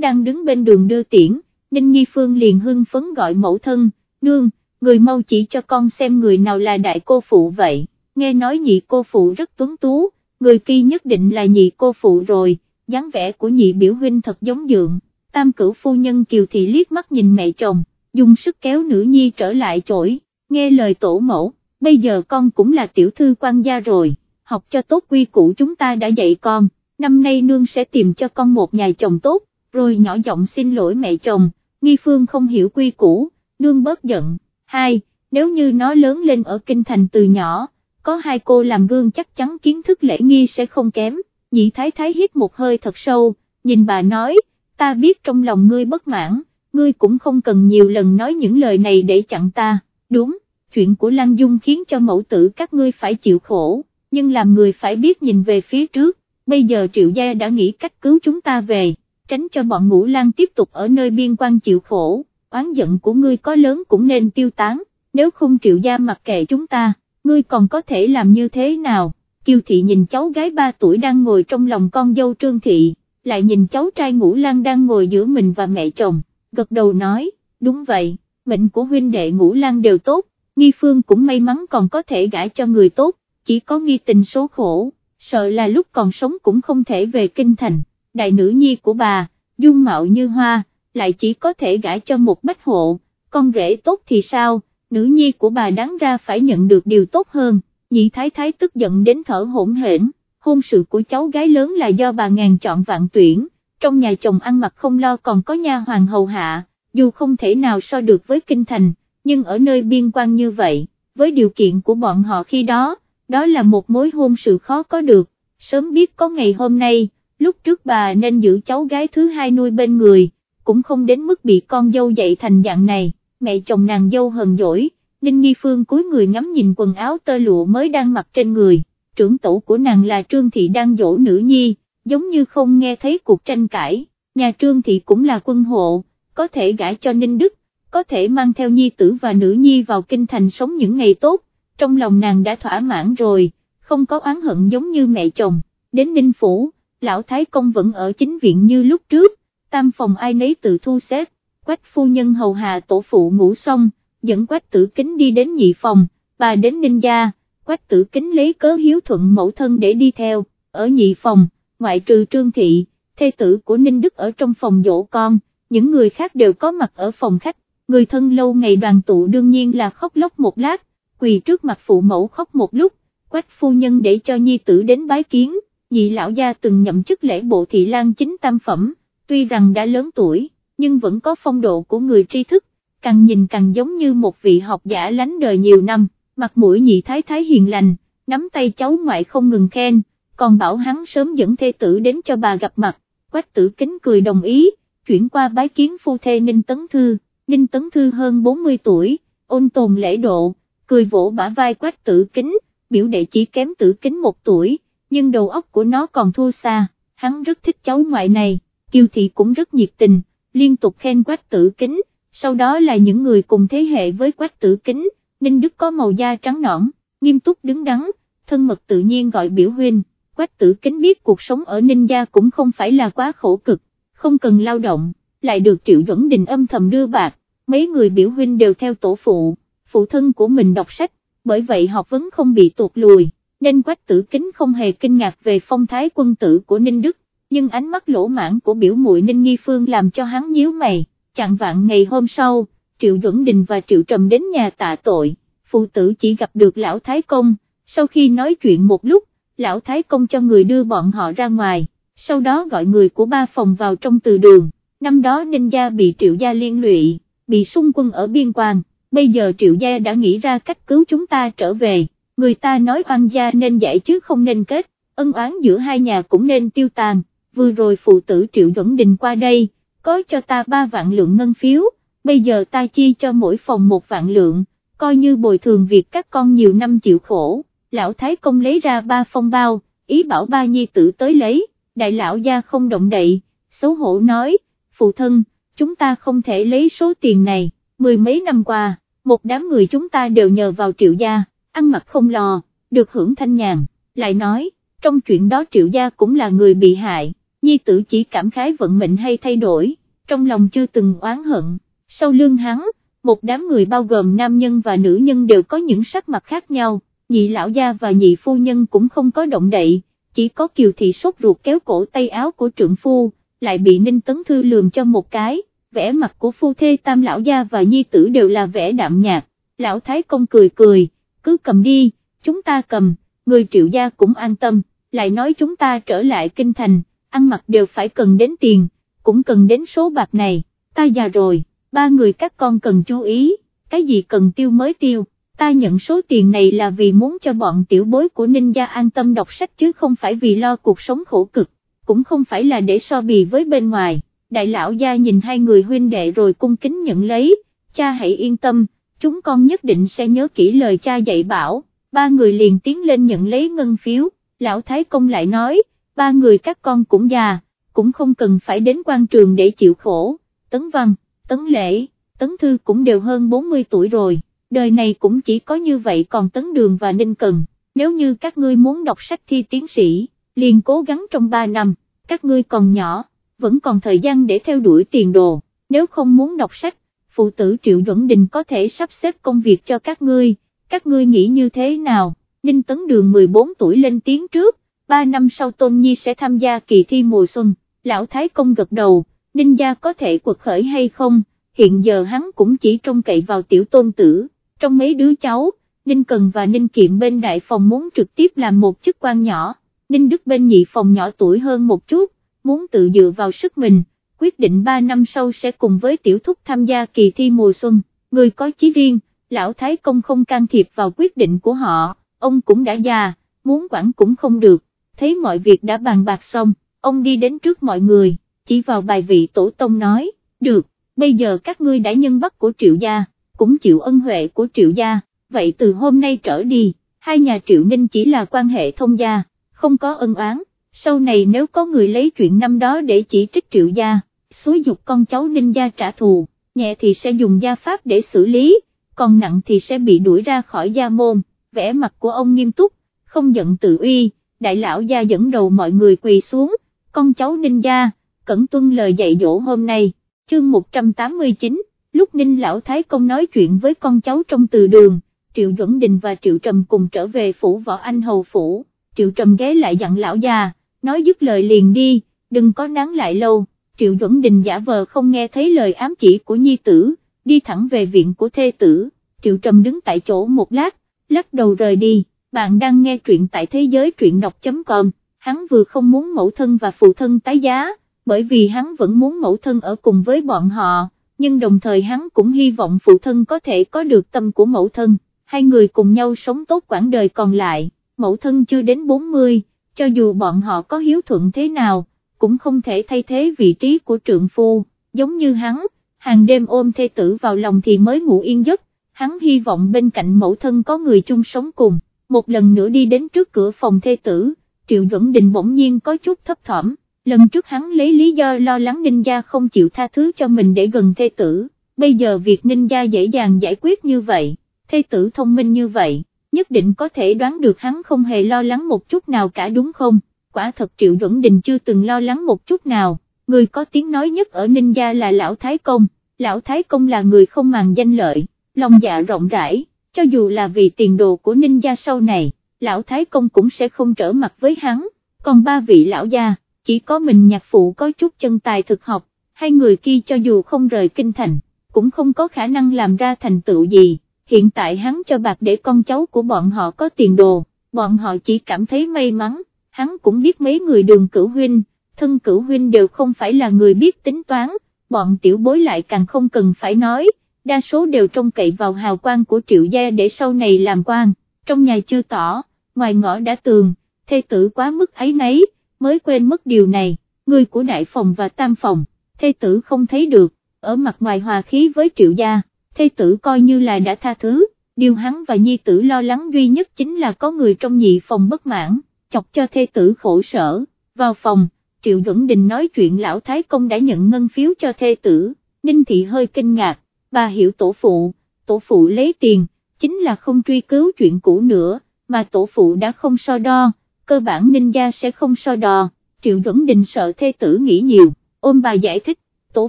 đang đứng bên đường đưa tiễn, Ninh Nghi Phương liền hưng phấn gọi mẫu thân, nương, người mau chỉ cho con xem người nào là đại cô phụ vậy, nghe nói nhị cô phụ rất tuấn tú, người kia nhất định là nhị cô phụ rồi, dáng vẻ của nhị biểu huynh thật giống dượng, tam cửu phu nhân kiều thị liếc mắt nhìn mẹ chồng, dùng sức kéo nữ nhi trở lại chổi, nghe lời tổ mẫu, bây giờ con cũng là tiểu thư quan gia rồi, học cho tốt quy củ chúng ta đã dạy con, năm nay nương sẽ tìm cho con một nhà chồng tốt, rồi nhỏ giọng xin lỗi mẹ chồng, nghi phương không hiểu quy củ, nương bớt giận, hai, nếu như nó lớn lên ở kinh thành từ nhỏ, có hai cô làm gương chắc chắn kiến thức lễ nghi sẽ không kém, nhị thái thái hít một hơi thật sâu, nhìn bà nói, ta biết trong lòng ngươi bất mãn, ngươi cũng không cần nhiều lần nói những lời này để chặn ta, đúng chuyện của Lan Dung khiến cho mẫu tử các ngươi phải chịu khổ, nhưng làm người phải biết nhìn về phía trước, bây giờ Triệu Gia đã nghĩ cách cứu chúng ta về, tránh cho bọn ngũ Lang tiếp tục ở nơi biên quan chịu khổ, oán giận của ngươi có lớn cũng nên tiêu tán, nếu không Triệu Gia mặc kệ chúng ta, ngươi còn có thể làm như thế nào? Kiều Thị nhìn cháu gái 3 tuổi đang ngồi trong lòng con dâu Trương Thị, lại nhìn cháu trai ngũ Lang đang ngồi giữa mình và mẹ chồng, gật đầu nói, đúng vậy, mệnh của huynh đệ ngũ Lang đều tốt, nghi phương cũng may mắn còn có thể gãi cho người tốt, chỉ có nghi tình số khổ, sợ là lúc còn sống cũng không thể về kinh thành, đại nữ nhi của bà, dung mạo như hoa, lại chỉ có thể gả cho một bách hộ, con rể tốt thì sao, nữ nhi của bà đáng ra phải nhận được điều tốt hơn, nhị thái thái tức giận đến thở hổn hển, hôn sự của cháu gái lớn là do bà ngàn chọn vạn tuyển, trong nhà chồng ăn mặc không lo còn có nha hoàng hầu hạ, dù không thể nào so được với kinh thành nhưng ở nơi biên quan như vậy, với điều kiện của bọn họ khi đó, đó là một mối hôn sự khó có được, sớm biết có ngày hôm nay, lúc trước bà nên giữ cháu gái thứ hai nuôi bên người, cũng không đến mức bị con dâu dạy thành dạng này, mẹ chồng nàng dâu hờn dỗi, Ninh Nghi Phương cúi người ngắm nhìn quần áo tơ lụa mới đang mặc trên người, trưởng tổ của nàng là Trương Thị đang dỗ nữ nhi, giống như không nghe thấy cuộc tranh cãi, nhà Trương Thị cũng là quân hộ, có thể gả cho Ninh Đức, có thể mang theo nhi tử và nữ nhi vào kinh thành sống những ngày tốt, trong lòng nàng đã thỏa mãn rồi, không có oán hận giống như mẹ chồng, đến Ninh Phủ, lão Thái Công vẫn ở chính viện như lúc trước, tam phòng ai nấy tự thu xếp, quách phu nhân hầu hạ tổ phụ ngủ xong, dẫn quách tử kính đi đến nhị phòng, bà đến Ninh Gia, quách tử kính lấy cớ hiếu thuận mẫu thân để đi theo, ở nhị phòng, ngoại trừ trương thị, thê tử của Ninh Đức ở trong phòng dỗ con, những người khác đều có mặt ở phòng khách, người thân lâu ngày đoàn tụ đương nhiên là khóc lóc một lát, quỳ trước mặt phụ mẫu khóc một lúc, quách phu nhân để cho nhi tử đến bái kiến, nhị lão gia từng nhậm chức lễ bộ thị lang chính tam phẩm, tuy rằng đã lớn tuổi, nhưng vẫn có phong độ của người tri thức, càng nhìn càng giống như một vị học giả lánh đời nhiều năm, mặt mũi nhị thái thái hiền lành, nắm tay cháu ngoại không ngừng khen, còn bảo hắn sớm dẫn thê tử đến cho bà gặp mặt, quách tử kính cười đồng ý, chuyển qua bái kiến phu thê Ninh Tấn Thư, Ninh Tấn Thư hơn 40 tuổi, ôn tồn lễ độ, cười vỗ bả vai quách tử kính, biểu đệ chỉ kém tử kính một tuổi, nhưng đầu óc của nó còn thua xa, hắn rất thích cháu ngoại này, kiều thị cũng rất nhiệt tình, liên tục khen quách tử kính, sau đó là những người cùng thế hệ với quách tử kính, Ninh Đức có màu da trắng nõn, nghiêm túc đứng đắn, thân mật tự nhiên gọi biểu huynh, quách tử kính biết cuộc sống ở Ninh gia cũng không phải là quá khổ cực, không cần lao động, lại được Triệu Duẩn Đình âm thầm đưa bạc, mấy người biểu huynh đều theo tổ phụ, phụ thân của mình đọc sách, bởi vậy học vấn không bị tuột lùi, nên quách tử kính không hề kinh ngạc về phong thái quân tử của Ninh Đức, nhưng ánh mắt lỗ mãn của biểu muội Ninh Nghi Phương làm cho hắn nhíu mày, chặn vạn ngày hôm sau, Triệu Duẩn Đình và Triệu Trầm đến nhà tạ tội, phụ tử chỉ gặp được Lão Thái Công, sau khi nói chuyện một lúc, Lão Thái Công cho người đưa bọn họ ra ngoài, sau đó gọi người của ba phòng vào trong từ đường, năm đó Ninh Gia bị Triệu Gia liên lụy, bị xung quân ở biên quan, bây giờ Triệu Gia đã nghĩ ra cách cứu chúng ta trở về, người ta nói oan gia nên giải chứ không nên kết, ân oán giữa hai nhà cũng nên tiêu tàn, vừa rồi phụ tử Triệu Dẫn Đình qua đây, có cho ta ba vạn lượng ngân phiếu, bây giờ ta chi cho mỗi phòng một vạn lượng, coi như bồi thường việc các con nhiều năm chịu khổ, lão Thái Công lấy ra ba phong bao, ý bảo ba nhi tử tới lấy, đại lão gia không động đậy, xấu hổ nói, phụ thân, chúng ta không thể lấy số tiền này, mười mấy năm qua, một đám người chúng ta đều nhờ vào triệu gia, ăn mặc không lo, được hưởng thanh nhàn, lại nói, trong chuyện đó triệu gia cũng là người bị hại, nhi tử chỉ cảm khái vận mệnh hay thay đổi, trong lòng chưa từng oán hận, sau lưng hắn, một đám người bao gồm nam nhân và nữ nhân đều có những sắc mặt khác nhau, nhị lão gia và nhị phu nhân cũng không có động đậy, chỉ có kiều thị sốt ruột kéo cổ tay áo của trượng phu, lại bị Ninh Tấn Thư lườm cho một cái, vẻ mặt của phu thê tam lão gia và nhi tử đều là vẻ đạm nhạt, lão thái công cười cười, cứ cầm đi, chúng ta cầm, người triệu gia cũng an tâm, lại nói chúng ta trở lại kinh thành, ăn mặc đều phải cần đến tiền, cũng cần đến số bạc này, ta già rồi, ba người các con cần chú ý, cái gì cần tiêu mới tiêu, ta nhận số tiền này là vì muốn cho bọn tiểu bối của ninh gia an tâm đọc sách chứ không phải vì lo cuộc sống khổ cực, cũng không phải là để so bì với bên ngoài, đại lão gia nhìn hai người huynh đệ rồi cung kính nhận lấy, cha hãy yên tâm, chúng con nhất định sẽ nhớ kỹ lời cha dạy bảo, ba người liền tiến lên nhận lấy ngân phiếu, lão thái công lại nói, ba người các con cũng già, cũng không cần phải đến quan trường để chịu khổ, tấn văn, tấn lễ, tấn thư cũng đều hơn 40 tuổi rồi, đời này cũng chỉ có như vậy còn tấn đường và ninh cần, nếu như các ngươi muốn đọc sách thi tiến sĩ, liền cố gắng trong 3 năm, các ngươi còn nhỏ, vẫn còn thời gian để theo đuổi tiền đồ, nếu không muốn đọc sách, phụ tử Triệu Duẩn Đình có thể sắp xếp công việc cho các ngươi, các ngươi nghĩ như thế nào, Ninh Tấn Đường 14 tuổi lên tiếng trước, 3 năm sau Tôn Nhi sẽ tham gia kỳ thi mùa xuân, lão Thái Công gật đầu, Ninh gia có thể quật khởi hay không, hiện giờ hắn cũng chỉ trông cậy vào tiểu tôn tử, trong mấy đứa cháu, Ninh Cần và Ninh Kiệm bên đại phòng muốn trực tiếp làm một chức quan nhỏ, Ninh Đức bên nhị phòng nhỏ tuổi hơn một chút, muốn tự dựa vào sức mình, quyết định 3 năm sau sẽ cùng với tiểu thúc tham gia kỳ thi mùa xuân, người có chí riêng, lão Thái Công không can thiệp vào quyết định của họ, ông cũng đã già, muốn quản cũng không được, thấy mọi việc đã bàn bạc xong, ông đi đến trước mọi người, chỉ vào bài vị tổ tông nói, được, bây giờ các ngươi đã nhân bắt của triệu gia, cũng chịu ân huệ của triệu gia, vậy từ hôm nay trở đi, hai nhà triệu ninh chỉ là quan hệ thông gia, không có ân oán, sau này nếu có người lấy chuyện năm đó để chỉ trích triệu gia, xúi dục con cháu ninh gia trả thù, nhẹ thì sẽ dùng gia pháp để xử lý, còn nặng thì sẽ bị đuổi ra khỏi gia môn, vẻ mặt của ông nghiêm túc, không giận tự uy, đại lão gia dẫn đầu mọi người quỳ xuống, con cháu ninh gia, cẩn tuân lời dạy dỗ hôm nay, chương 189, lúc ninh lão thái công nói chuyện với con cháu trong từ đường, Triệu Duẩn Đình và Triệu Trầm cùng trở về phủ võ anh hầu phủ, Triệu Trầm ghé lại dặn lão già, nói dứt lời liền đi, đừng có nán lại lâu, Triệu Duẩn Đình giả vờ không nghe thấy lời ám chỉ của nhi tử, đi thẳng về viện của thê tử, Triệu Trầm đứng tại chỗ một lát, lắc đầu rời đi, bạn đang nghe truyện tại thế giới truyện đọc.com, hắn vừa không muốn mẫu thân và phụ thân tái giá, bởi vì hắn vẫn muốn mẫu thân ở cùng với bọn họ, nhưng đồng thời hắn cũng hy vọng phụ thân có thể có được tâm của mẫu thân, hai người cùng nhau sống tốt quãng đời còn lại, mẫu thân chưa đến 40, cho dù bọn họ có hiếu thuận thế nào, cũng không thể thay thế vị trí của trượng phu, giống như hắn, hàng đêm ôm thê tử vào lòng thì mới ngủ yên giấc, hắn hy vọng bên cạnh mẫu thân có người chung sống cùng, một lần nữa đi đến trước cửa phòng thê tử, Triệu Duẩn Đình bỗng nhiên có chút thấp thỏm, lần trước hắn lấy lý do lo lắng Ninh Gia không chịu tha thứ cho mình để gần thê tử, bây giờ việc Ninh Gia dễ dàng giải quyết như vậy, thê tử thông minh như vậy, nhất định có thể đoán được hắn không hề lo lắng một chút nào cả đúng không, quả thật Triệu Duẩn Đình chưa từng lo lắng một chút nào, người có tiếng nói nhất ở Ninh Gia là Lão Thái Công, Lão Thái Công là người không màng danh lợi, lòng dạ rộng rãi, cho dù là vì tiền đồ của Ninh Gia sau này, Lão Thái Công cũng sẽ không trở mặt với hắn, còn ba vị Lão Gia, chỉ có mình nhạc phụ có chút chân tài thực học, hai người kia cho dù không rời kinh thành, cũng không có khả năng làm ra thành tựu gì hiện tại hắn cho bạc để con cháu của bọn họ có tiền đồ, bọn họ chỉ cảm thấy may mắn, hắn cũng biết mấy người đường cửu huynh, thân cửu huynh đều không phải là người biết tính toán, bọn tiểu bối lại càng không cần phải nói, đa số đều trông cậy vào hào quang của triệu gia để sau này làm quan, trong nhà chưa tỏ, ngoài ngõ đã tường, thê tử quá mức ấy nấy, mới quên mất điều này, người của đại phòng và tam phòng, thê tử không thấy được, ở mặt ngoài hòa khí với triệu gia thê tử coi như là đã tha thứ, điều hắn và nhi tử lo lắng duy nhất chính là có người trong nhị phòng bất mãn, chọc cho thê tử khổ sở, vào phòng, Triệu Duẩn Đình nói chuyện lão Thái Công đã nhận ngân phiếu cho thê tử, Ninh Thị hơi kinh ngạc, bà hiểu tổ phụ, tổ phụ lấy tiền, chính là không truy cứu chuyện cũ nữa, mà tổ phụ đã không so đo, cơ bản Ninh gia sẽ không so đo, Triệu Duẩn Đình sợ thê tử nghĩ nhiều, ôm bà giải thích, tổ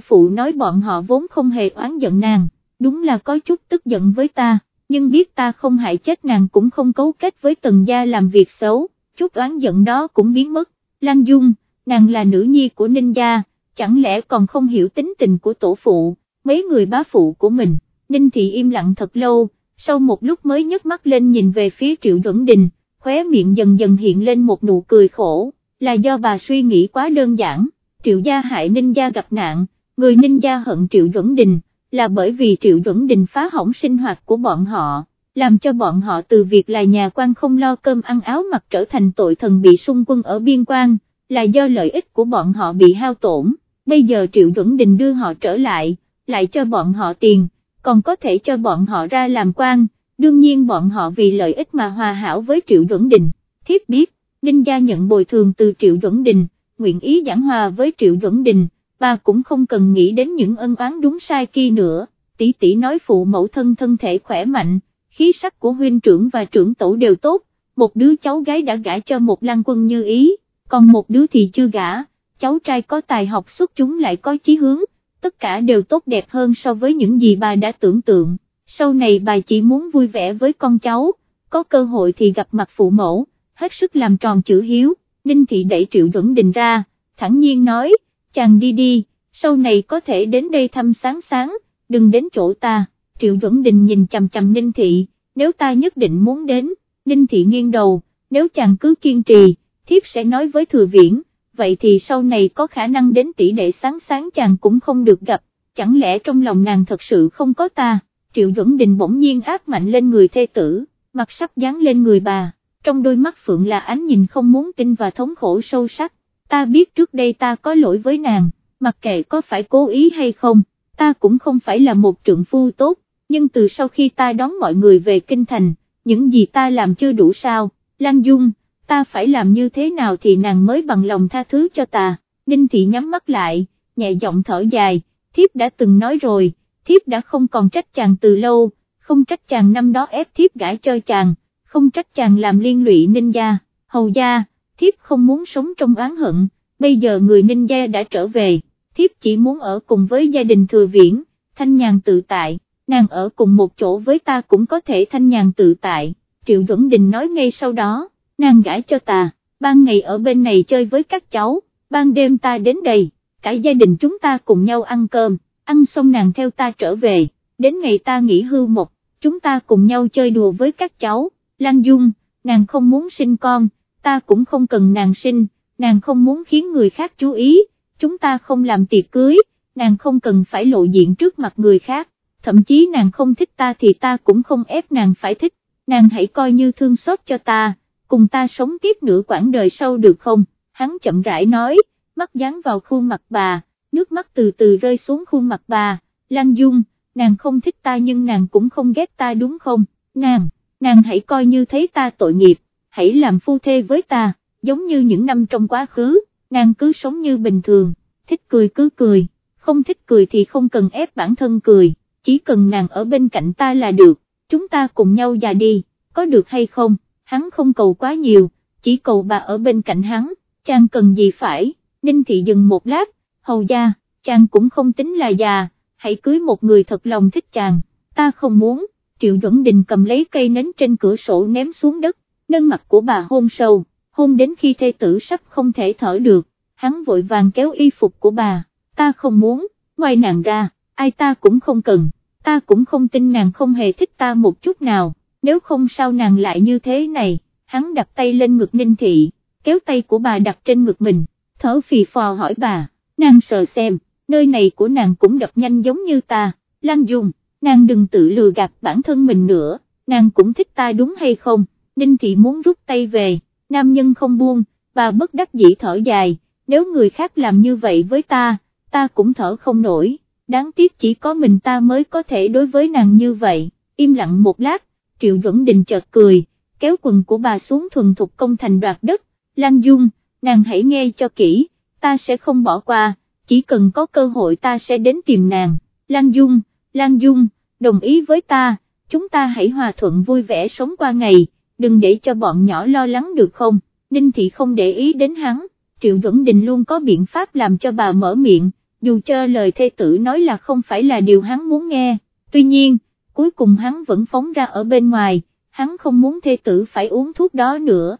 phụ nói bọn họ vốn không hề oán giận nàng đúng là có chút tức giận với ta, nhưng biết ta không hại chết nàng cũng không cấu kết với tần gia làm việc xấu, chút oán giận đó cũng biến mất, Lan Dung, nàng là nữ nhi của Ninh gia, chẳng lẽ còn không hiểu tính tình của tổ phụ, mấy người bá phụ của mình, Ninh Thị im lặng thật lâu, sau một lúc mới nhấc mắt lên nhìn về phía Triệu Duẩn Đình, khóe miệng dần dần hiện lên một nụ cười khổ, là do bà suy nghĩ quá đơn giản, Triệu gia hại Ninh gia gặp nạn, người Ninh gia hận Triệu Duẩn Đình là bởi vì Triệu Duẩn Đình phá hỏng sinh hoạt của bọn họ, làm cho bọn họ từ việc là nhà quan không lo cơm ăn áo mặc trở thành tội thần bị xung quân ở biên quan, là do lợi ích của bọn họ bị hao tổn, bây giờ Triệu Duẩn Đình đưa họ trở lại, lại cho bọn họ tiền, còn có thể cho bọn họ ra làm quan, đương nhiên bọn họ vì lợi ích mà hòa hảo với Triệu Duẩn Đình, thiếp biết, Ninh gia nhận bồi thường từ Triệu Duẩn Đình, nguyện ý giảng hòa với Triệu Duẩn Đình bà cũng không cần nghĩ đến những ân oán đúng sai kia nữa, tỷ tỷ nói phụ mẫu thân thân thể khỏe mạnh, khí sắc của huynh trưởng và trưởng tổ đều tốt, một đứa cháu gái đã gả cho một lang quân như ý, còn một đứa thì chưa gả, cháu trai có tài học xuất chúng lại có chí hướng, tất cả đều tốt đẹp hơn so với những gì bà đã tưởng tượng, sau này bà chỉ muốn vui vẻ với con cháu, có cơ hội thì gặp mặt phụ mẫu, hết sức làm tròn chữ hiếu, Ninh Thị đẩy Triệu Duẩn Đình ra, thẳng nhiên nói, chàng đi đi, sau này có thể đến đây thăm sáng sáng, đừng đến chỗ ta, Triệu Duẩn Đình nhìn chầm chầm Ninh Thị, nếu ta nhất định muốn đến, Ninh Thị nghiêng đầu, nếu chàng cứ kiên trì, thiếp sẽ nói với thừa viễn, vậy thì sau này có khả năng đến tỷ đệ sáng sáng chàng cũng không được gặp, chẳng lẽ trong lòng nàng thật sự không có ta, Triệu Duẩn Đình bỗng nhiên áp mạnh lên người thê tử, mặt sắp dán lên người bà, trong đôi mắt Phượng là ánh nhìn không muốn tin và thống khổ sâu sắc, ta biết trước đây ta có lỗi với nàng, mặc kệ có phải cố ý hay không, ta cũng không phải là một trượng phu tốt, nhưng từ sau khi ta đón mọi người về kinh thành, những gì ta làm chưa đủ sao, Lan Dung, ta phải làm như thế nào thì nàng mới bằng lòng tha thứ cho ta, Ninh Thị nhắm mắt lại, nhẹ giọng thở dài, thiếp đã từng nói rồi, thiếp đã không còn trách chàng từ lâu, không trách chàng năm đó ép thiếp gãi cho chàng, không trách chàng làm liên lụy ninh gia, hầu gia, thiếp không muốn sống trong oán hận, bây giờ người ninh gia đã trở về, thiếp chỉ muốn ở cùng với gia đình thừa viễn, thanh nhàn tự tại, nàng ở cùng một chỗ với ta cũng có thể thanh nhàn tự tại, Triệu Duẩn Đình nói ngay sau đó, nàng gãi cho ta, ban ngày ở bên này chơi với các cháu, ban đêm ta đến đây, cả gia đình chúng ta cùng nhau ăn cơm, ăn xong nàng theo ta trở về, đến ngày ta nghỉ hưu một, chúng ta cùng nhau chơi đùa với các cháu, Lan Dung, nàng không muốn sinh con, ta cũng không cần nàng sinh, nàng không muốn khiến người khác chú ý, chúng ta không làm tiệc cưới, nàng không cần phải lộ diện trước mặt người khác, thậm chí nàng không thích ta thì ta cũng không ép nàng phải thích, nàng hãy coi như thương xót cho ta, cùng ta sống tiếp nửa quãng đời sau được không, hắn chậm rãi nói, mắt dán vào khuôn mặt bà, nước mắt từ từ rơi xuống khuôn mặt bà, Lan Dung, nàng không thích ta nhưng nàng cũng không ghét ta đúng không, nàng, nàng hãy coi như thấy ta tội nghiệp, hãy làm phu thê với ta, giống như những năm trong quá khứ, nàng cứ sống như bình thường, thích cười cứ cười, không thích cười thì không cần ép bản thân cười, chỉ cần nàng ở bên cạnh ta là được, chúng ta cùng nhau già đi, có được hay không, hắn không cầu quá nhiều, chỉ cầu bà ở bên cạnh hắn, chàng cần gì phải, Ninh Thị dừng một lát, hầu gia, chàng cũng không tính là già, hãy cưới một người thật lòng thích chàng, ta không muốn, Triệu Duẩn Đình cầm lấy cây nến trên cửa sổ ném xuống đất, nâng mặt của bà hôn sâu, hôn đến khi thê tử sắp không thể thở được, hắn vội vàng kéo y phục của bà, ta không muốn, ngoài nàng ra, ai ta cũng không cần, ta cũng không tin nàng không hề thích ta một chút nào, nếu không sao nàng lại như thế này, hắn đặt tay lên ngực Ninh Thị, kéo tay của bà đặt trên ngực mình, thở phì phò hỏi bà, nàng sờ xem, nơi này của nàng cũng đập nhanh giống như ta, Lan Dung, nàng đừng tự lừa gạt bản thân mình nữa, nàng cũng thích ta đúng hay không, Ninh Thị muốn rút tay về, nam nhân không buông, bà bất đắc dĩ thở dài, nếu người khác làm như vậy với ta, ta cũng thở không nổi, đáng tiếc chỉ có mình ta mới có thể đối với nàng như vậy, im lặng một lát, Triệu Duẩn Đình chợt cười, kéo quần của bà xuống thuần thục công thành đoạt đất, Lan Dung, nàng hãy nghe cho kỹ, ta sẽ không bỏ qua, chỉ cần có cơ hội ta sẽ đến tìm nàng, Lan Dung, Lan Dung, đồng ý với ta, chúng ta hãy hòa thuận vui vẻ sống qua ngày, đừng để cho bọn nhỏ lo lắng được không, Ninh Thị không để ý đến hắn, Triệu Duẩn Đình luôn có biện pháp làm cho bà mở miệng, dù cho lời thê tử nói là không phải là điều hắn muốn nghe, tuy nhiên, cuối cùng hắn vẫn phóng ra ở bên ngoài, hắn không muốn thê tử phải uống thuốc đó nữa.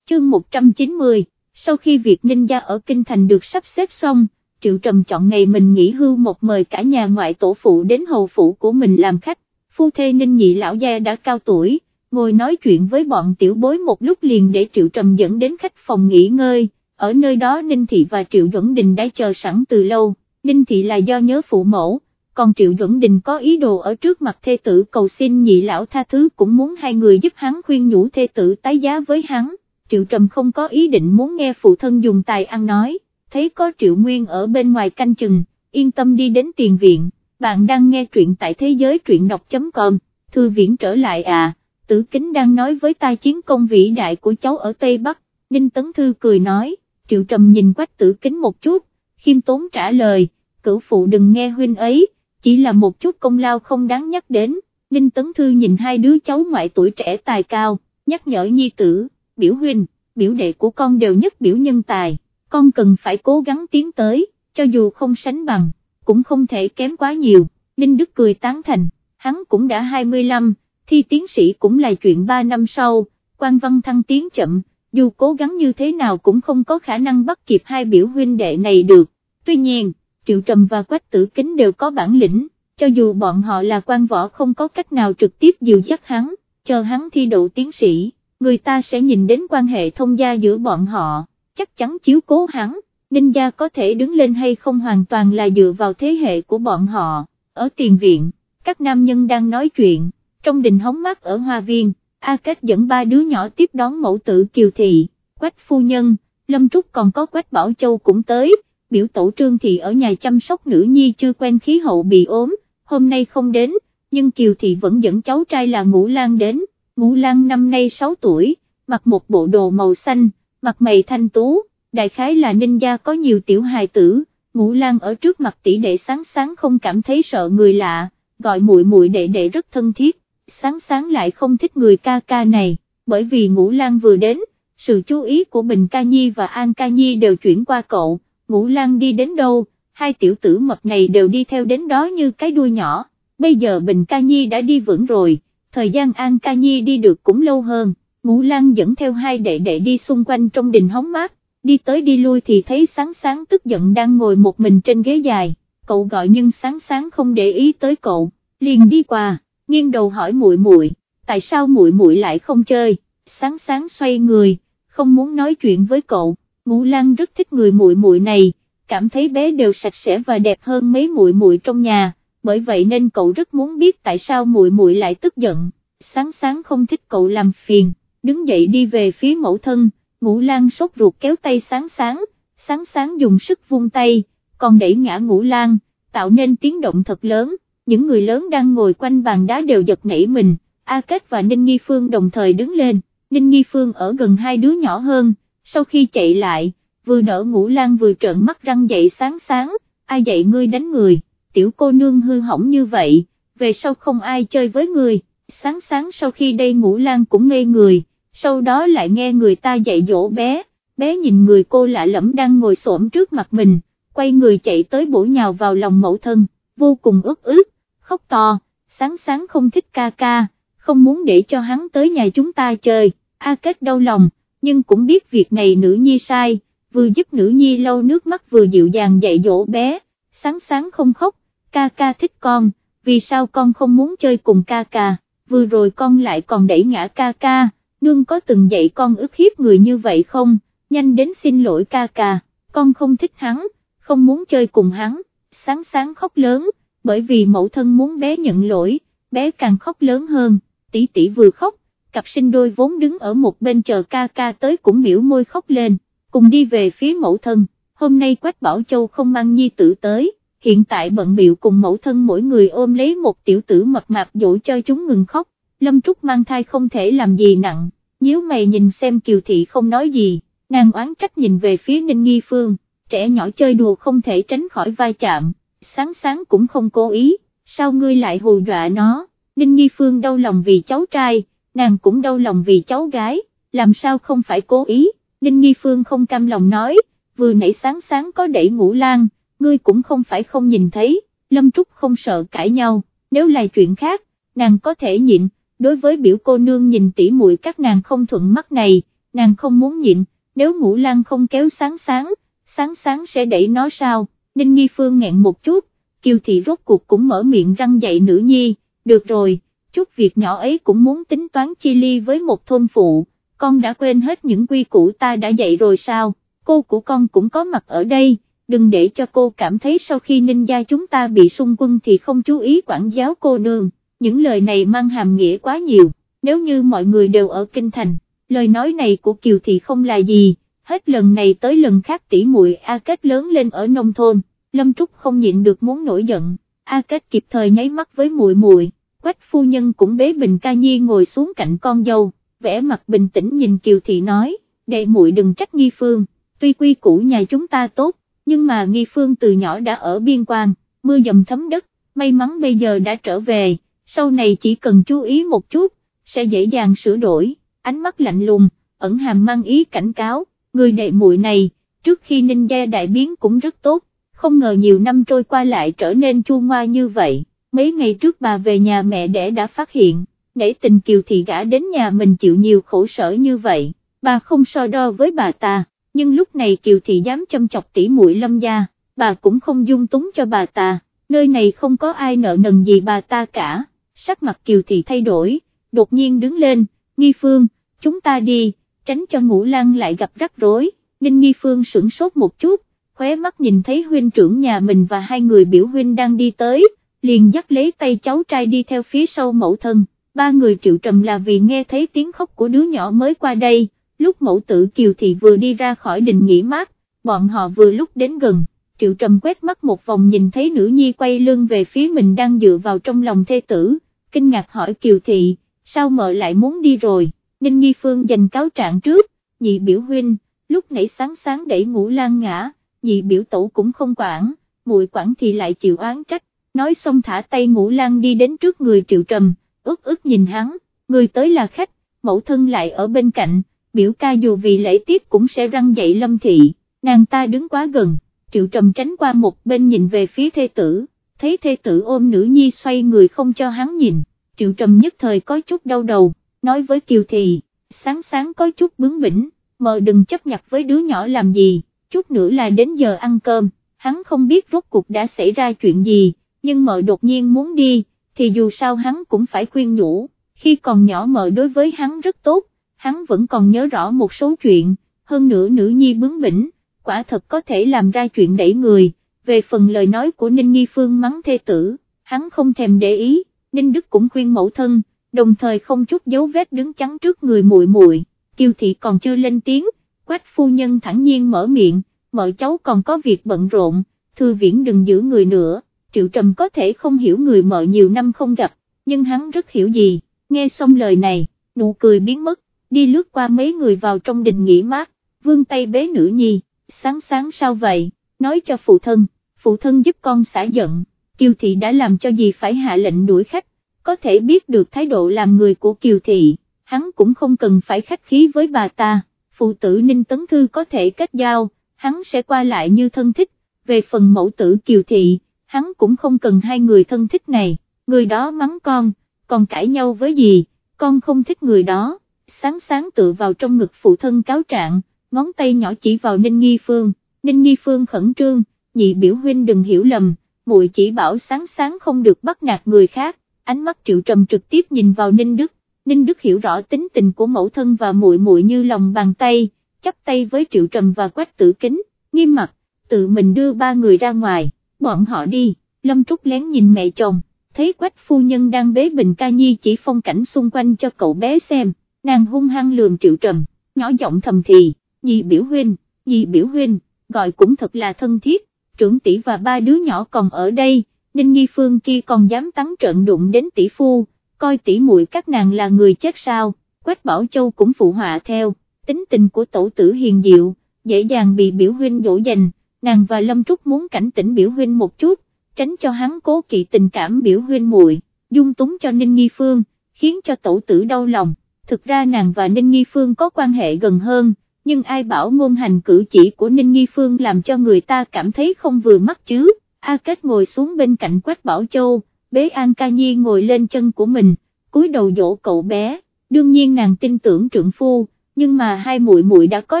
Chương 190, sau khi việc ninh gia ở Kinh Thành được sắp xếp xong, Triệu Trầm chọn ngày mình nghỉ hưu một mời cả nhà ngoại tổ phụ đến hầu phủ của mình làm khách, phu thê ninh nhị lão gia đã cao tuổi, ngồi nói chuyện với bọn tiểu bối một lúc liền để Triệu Trầm dẫn đến khách phòng nghỉ ngơi, ở nơi đó Ninh Thị và Triệu Duẩn Đình đã chờ sẵn từ lâu, Ninh Thị là do nhớ phụ mẫu, còn Triệu Duẩn Đình có ý đồ ở trước mặt thê tử cầu xin nhị lão tha thứ cũng muốn hai người giúp hắn khuyên nhủ thê tử tái giá với hắn, Triệu Trầm không có ý định muốn nghe phụ thân dùng tài ăn nói, thấy có Triệu Nguyên ở bên ngoài canh chừng, yên tâm đi đến tiền viện, bạn đang nghe truyện tại thế giới truyện đọc.com, thư viện trở lại à, tử kính đang nói với tai chiến công vĩ đại của cháu ở Tây Bắc, Ninh Tấn Thư cười nói, Triệu Trầm nhìn quách tử kính một chút, khiêm tốn trả lời, cửu phụ đừng nghe huynh ấy, chỉ là một chút công lao không đáng nhắc đến, Ninh Tấn Thư nhìn hai đứa cháu ngoại tuổi trẻ tài cao, nhắc nhở nhi tử, biểu huynh, biểu đệ của con đều nhất biểu nhân tài, con cần phải cố gắng tiến tới, cho dù không sánh bằng, cũng không thể kém quá nhiều, Ninh Đức cười tán thành, hắn cũng đã 25, thi tiến sĩ cũng là chuyện 3 năm sau, quan văn thăng tiến chậm, dù cố gắng như thế nào cũng không có khả năng bắt kịp hai biểu huynh đệ này được, tuy nhiên, Triệu Trầm và Quách Tử Kính đều có bản lĩnh, cho dù bọn họ là quan võ không có cách nào trực tiếp dìu dắt hắn, chờ hắn thi đậu tiến sĩ, người ta sẽ nhìn đến quan hệ thông gia giữa bọn họ, chắc chắn chiếu cố hắn, ninh gia có thể đứng lên hay không hoàn toàn là dựa vào thế hệ của bọn họ, ở tiền viện, các nam nhân đang nói chuyện, trong đình hóng mát ở hoa viên. A Kết dẫn ba đứa nhỏ tiếp đón mẫu tử Kiều Thị, Quách Phu Nhân, Lâm Trúc còn có Quách Bảo Châu cũng tới, biểu tổ trương thị ở nhà chăm sóc nữ nhi chưa quen khí hậu bị ốm, hôm nay không đến, nhưng Kiều Thị vẫn dẫn cháu trai là Ngũ Lan đến, Ngũ Lan năm nay 6 tuổi, mặc một bộ đồ màu xanh, mặt mày thanh tú, đại khái là ninh gia có nhiều tiểu hài tử, Ngũ Lan ở trước mặt tỷ đệ sáng sáng không cảm thấy sợ người lạ, gọi muội muội đệ đệ rất thân thiết, sáng sáng lại không thích người ca ca này, bởi vì Ngũ Lan vừa đến, sự chú ý của Bình Ca Nhi và An Ca Nhi đều chuyển qua cậu, Ngũ Lan đi đến đâu, hai tiểu tử mập này đều đi theo đến đó như cái đuôi nhỏ, bây giờ Bình Ca Nhi đã đi vững rồi, thời gian An Ca Nhi đi được cũng lâu hơn, Ngũ Lan dẫn theo hai đệ đệ đi xung quanh trong đình hóng mát, đi tới đi lui thì thấy sáng sáng tức giận đang ngồi một mình trên ghế dài, cậu gọi nhưng sáng sáng không để ý tới cậu, liền đi qua, nghiêng đầu hỏi muội muội, tại sao muội muội lại không chơi, sáng sáng xoay người, không muốn nói chuyện với cậu, Ngũ Lan rất thích người muội muội này, cảm thấy bé đều sạch sẽ và đẹp hơn mấy muội muội trong nhà, bởi vậy nên cậu rất muốn biết tại sao muội muội lại tức giận, sáng sáng không thích cậu làm phiền, đứng dậy đi về phía mẫu thân, Ngũ Lan sốt ruột kéo tay sáng sáng, sáng sáng dùng sức vung tay, còn đẩy ngã Ngũ Lan, tạo nên tiếng động thật lớn, những người lớn đang ngồi quanh bàn đá đều giật nảy mình, A Kết và Ninh Nghi Phương đồng thời đứng lên, Ninh Nghi Phương ở gần hai đứa nhỏ hơn, sau khi chạy lại, vừa đỡ Ngũ Lan vừa trợn mắt răng dậy sáng sáng, ai dạy ngươi đánh người, tiểu cô nương hư hỏng như vậy, về sau không ai chơi với người, sáng sáng sau khi đây Ngũ Lan cũng ngây người sau đó lại nghe người ta dạy dỗ bé, bé nhìn người cô lạ lẫm đang ngồi xổm trước mặt mình, quay người chạy tới bổ nhào vào lòng mẫu thân, vô cùng ức ức, khóc to, sáng sáng không thích ca ca, không muốn để cho hắn tới nhà chúng ta chơi, A Kết đau lòng, nhưng cũng biết việc này nữ nhi sai, vừa giúp nữ nhi lau nước mắt vừa dịu dàng dạy dỗ bé, sáng sáng không khóc, ca ca thích con, vì sao con không muốn chơi cùng ca ca, vừa rồi con lại còn đẩy ngã ca ca nương có từng dạy con ức hiếp người như vậy không, nhanh đến xin lỗi ca ca, con không thích hắn, không muốn chơi cùng hắn, sáng sáng khóc lớn, bởi vì mẫu thân muốn bé nhận lỗi, bé càng khóc lớn hơn, tỷ tỷ vừa khóc, cặp sinh đôi vốn đứng ở một bên chờ ca ca tới cũng biểu môi khóc lên, cùng đi về phía mẫu thân, hôm nay Quách Bảo Châu không mang nhi tử tới, hiện tại bận biểu cùng mẫu thân mỗi người ôm lấy một tiểu tử mập mạp dỗ cho chúng ngừng khóc, Lâm Trúc mang thai không thể làm gì nặng, nhíu mày nhìn xem Kiều Thị không nói gì, nàng oán trách nhìn về phía Ninh Nghi Phương, trẻ nhỏ chơi đùa không thể tránh khỏi vai chạm, sáng sáng cũng không cố ý, sao ngươi lại hù dọa nó, Ninh Nghi Phương đau lòng vì cháu trai, nàng cũng đau lòng vì cháu gái, làm sao không phải cố ý, Ninh Nghi Phương không cam lòng nói, vừa nãy sáng sáng có đẩy ngũ lan, ngươi cũng không phải không nhìn thấy, Lâm Trúc không sợ cãi nhau, nếu là chuyện khác, nàng có thể nhịn, đối với biểu cô nương nhìn tỉ muội các nàng không thuận mắt này, nàng không muốn nhịn, nếu ngũ lan không kéo sáng sáng, sáng sáng sẽ đẩy nó sao, Ninh Nghi Phương nghẹn một chút, Kiều Thị rốt cuộc cũng mở miệng răng dạy nữ nhi, được rồi, chút việc nhỏ ấy cũng muốn tính toán chi ly với một thôn phụ, con đã quên hết những quy củ ta đã dạy rồi sao, cô của con cũng có mặt ở đây, đừng để cho cô cảm thấy sau khi ninh gia chúng ta bị xung quân thì không chú ý quản giáo cô nương. Những lời này mang hàm nghĩa quá nhiều, nếu như mọi người đều ở kinh thành, lời nói này của Kiều Thị không là gì, hết lần này tới lần khác tỷ muội A Kết lớn lên ở nông thôn, Lâm Trúc không nhịn được muốn nổi giận, A Kết kịp thời nháy mắt với muội muội, Quách phu nhân cũng bế Bình Ca Nhi ngồi xuống cạnh con dâu, vẻ mặt bình tĩnh nhìn Kiều Thị nói, đệ muội đừng trách nghi phương, tuy quy củ nhà chúng ta tốt, nhưng mà nghi phương từ nhỏ đã ở biên quan, mưa dầm thấm đất, may mắn bây giờ đã trở về sau này chỉ cần chú ý một chút, sẽ dễ dàng sửa đổi, ánh mắt lạnh lùng, ẩn hàm mang ý cảnh cáo, người đệ muội này, trước khi ninh gia đại biến cũng rất tốt, không ngờ nhiều năm trôi qua lại trở nên chua ngoa như vậy, mấy ngày trước bà về nhà mẹ đẻ đã phát hiện, để tình kiều thị gã đến nhà mình chịu nhiều khổ sở như vậy, bà không so đo với bà ta, nhưng lúc này kiều thị dám châm chọc tỉ muội lâm gia, bà cũng không dung túng cho bà ta, nơi này không có ai nợ nần gì bà ta cả. Sắc mặt Kiều Thị thay đổi, đột nhiên đứng lên, Nghi Phương, chúng ta đi, tránh cho ngũ lang lại gặp rắc rối, Ninh Nghi Phương sửng sốt một chút, khóe mắt nhìn thấy huynh trưởng nhà mình và hai người biểu huynh đang đi tới, liền dắt lấy tay cháu trai đi theo phía sau mẫu thân, ba người triệu trầm là vì nghe thấy tiếng khóc của đứa nhỏ mới qua đây, lúc mẫu tử Kiều Thị vừa đi ra khỏi đình nghỉ mát, bọn họ vừa lúc đến gần. Triệu Trầm quét mắt một vòng nhìn thấy nữ nhi quay lưng về phía mình đang dựa vào trong lòng thê tử, kinh ngạc hỏi Kiều Thị, sao mợ lại muốn đi rồi, Ninh Nghi Phương dành cáo trạng trước, nhị biểu huynh, lúc nãy sáng sáng đẩy ngũ lan ngã, nhị biểu tổ cũng không quản, muội quản thì lại chịu oán trách, nói xong thả tay ngũ lan đi đến trước người triệu trầm, ướt ướt nhìn hắn, người tới là khách, mẫu thân lại ở bên cạnh, biểu ca dù vì lễ tiết cũng sẽ răng dậy lâm thị, nàng ta đứng quá gần, triệu trầm tránh qua một bên nhìn về phía thê tử, thấy thê tử ôm nữ nhi xoay người không cho hắn nhìn, triệu trầm nhất thời có chút đau đầu, nói với kiều thị, sáng sáng có chút bướng bỉnh, mờ đừng chấp nhặt với đứa nhỏ làm gì, chút nữa là đến giờ ăn cơm, hắn không biết rốt cuộc đã xảy ra chuyện gì, nhưng mợ đột nhiên muốn đi, thì dù sao hắn cũng phải khuyên nhủ, khi còn nhỏ mợ đối với hắn rất tốt, hắn vẫn còn nhớ rõ một số chuyện, hơn nữa nữ nhi bướng bỉnh, quả thật có thể làm ra chuyện đẩy người, về phần lời nói của Ninh Nghi Phương mắng thê tử, hắn không thèm để ý, Ninh Đức cũng khuyên mẫu thân, đồng thời không chút dấu vết đứng chắn trước người muội muội. Kiều Thị còn chưa lên tiếng, quách phu nhân thẳng nhiên mở miệng, mợ cháu còn có việc bận rộn, thư viễn đừng giữ người nữa, Triệu Trầm có thể không hiểu người mợ nhiều năm không gặp, nhưng hắn rất hiểu gì, nghe xong lời này, nụ cười biến mất, đi lướt qua mấy người vào trong đình nghỉ mát, vương tay bế nữ nhi, sáng sáng sao vậy, nói cho phụ thân, phụ thân giúp con xả giận, Kiều Thị đã làm cho gì phải hạ lệnh đuổi khách, có thể biết được thái độ làm người của Kiều Thị, hắn cũng không cần phải khách khí với bà ta, phụ tử Ninh Tấn Thư có thể kết giao, hắn sẽ qua lại như thân thích, về phần mẫu tử Kiều Thị, hắn cũng không cần hai người thân thích này, người đó mắng con, còn cãi nhau với gì, con không thích người đó, sáng sáng tự vào trong ngực phụ thân cáo trạng, ngón tay nhỏ chỉ vào Ninh Nghi Phương, Ninh Nghi Phương khẩn trương, nhị biểu huynh đừng hiểu lầm, muội chỉ bảo sáng sáng không được bắt nạt người khác, ánh mắt triệu trầm trực tiếp nhìn vào Ninh Đức, Ninh Đức hiểu rõ tính tình của mẫu thân và muội muội như lòng bàn tay, chắp tay với triệu trầm và quách tử kính, nghiêm mặt, tự mình đưa ba người ra ngoài, bọn họ đi, Lâm Trúc lén nhìn mẹ chồng, thấy quách phu nhân đang bế bình ca nhi chỉ phong cảnh xung quanh cho cậu bé xem, nàng hung hăng lườm triệu trầm, nhỏ giọng thầm thì, nhị biểu huynh, nhị biểu huynh, gọi cũng thật là thân thiết, trưởng tỷ và ba đứa nhỏ còn ở đây, Ninh Nghi Phương kia còn dám tắn trợn đụng đến tỷ phu, coi tỷ muội các nàng là người chết sao, Quách Bảo Châu cũng phụ họa theo, tính tình của tổ tử hiền diệu, dễ dàng bị biểu huynh dỗ dành, nàng và Lâm Trúc muốn cảnh tỉnh biểu huynh một chút, tránh cho hắn cố kỵ tình cảm biểu huynh muội, dung túng cho Ninh Nghi Phương, khiến cho tổ tử đau lòng, thực ra nàng và Ninh Nghi Phương có quan hệ gần hơn, nhưng ai bảo ngôn hành cử chỉ của Ninh Nghi Phương làm cho người ta cảm thấy không vừa mắt chứ, A Kết ngồi xuống bên cạnh Quách Bảo Châu, bế An Ca Nhi ngồi lên chân của mình, cúi đầu dỗ cậu bé, đương nhiên nàng tin tưởng trượng phu, nhưng mà hai muội muội đã có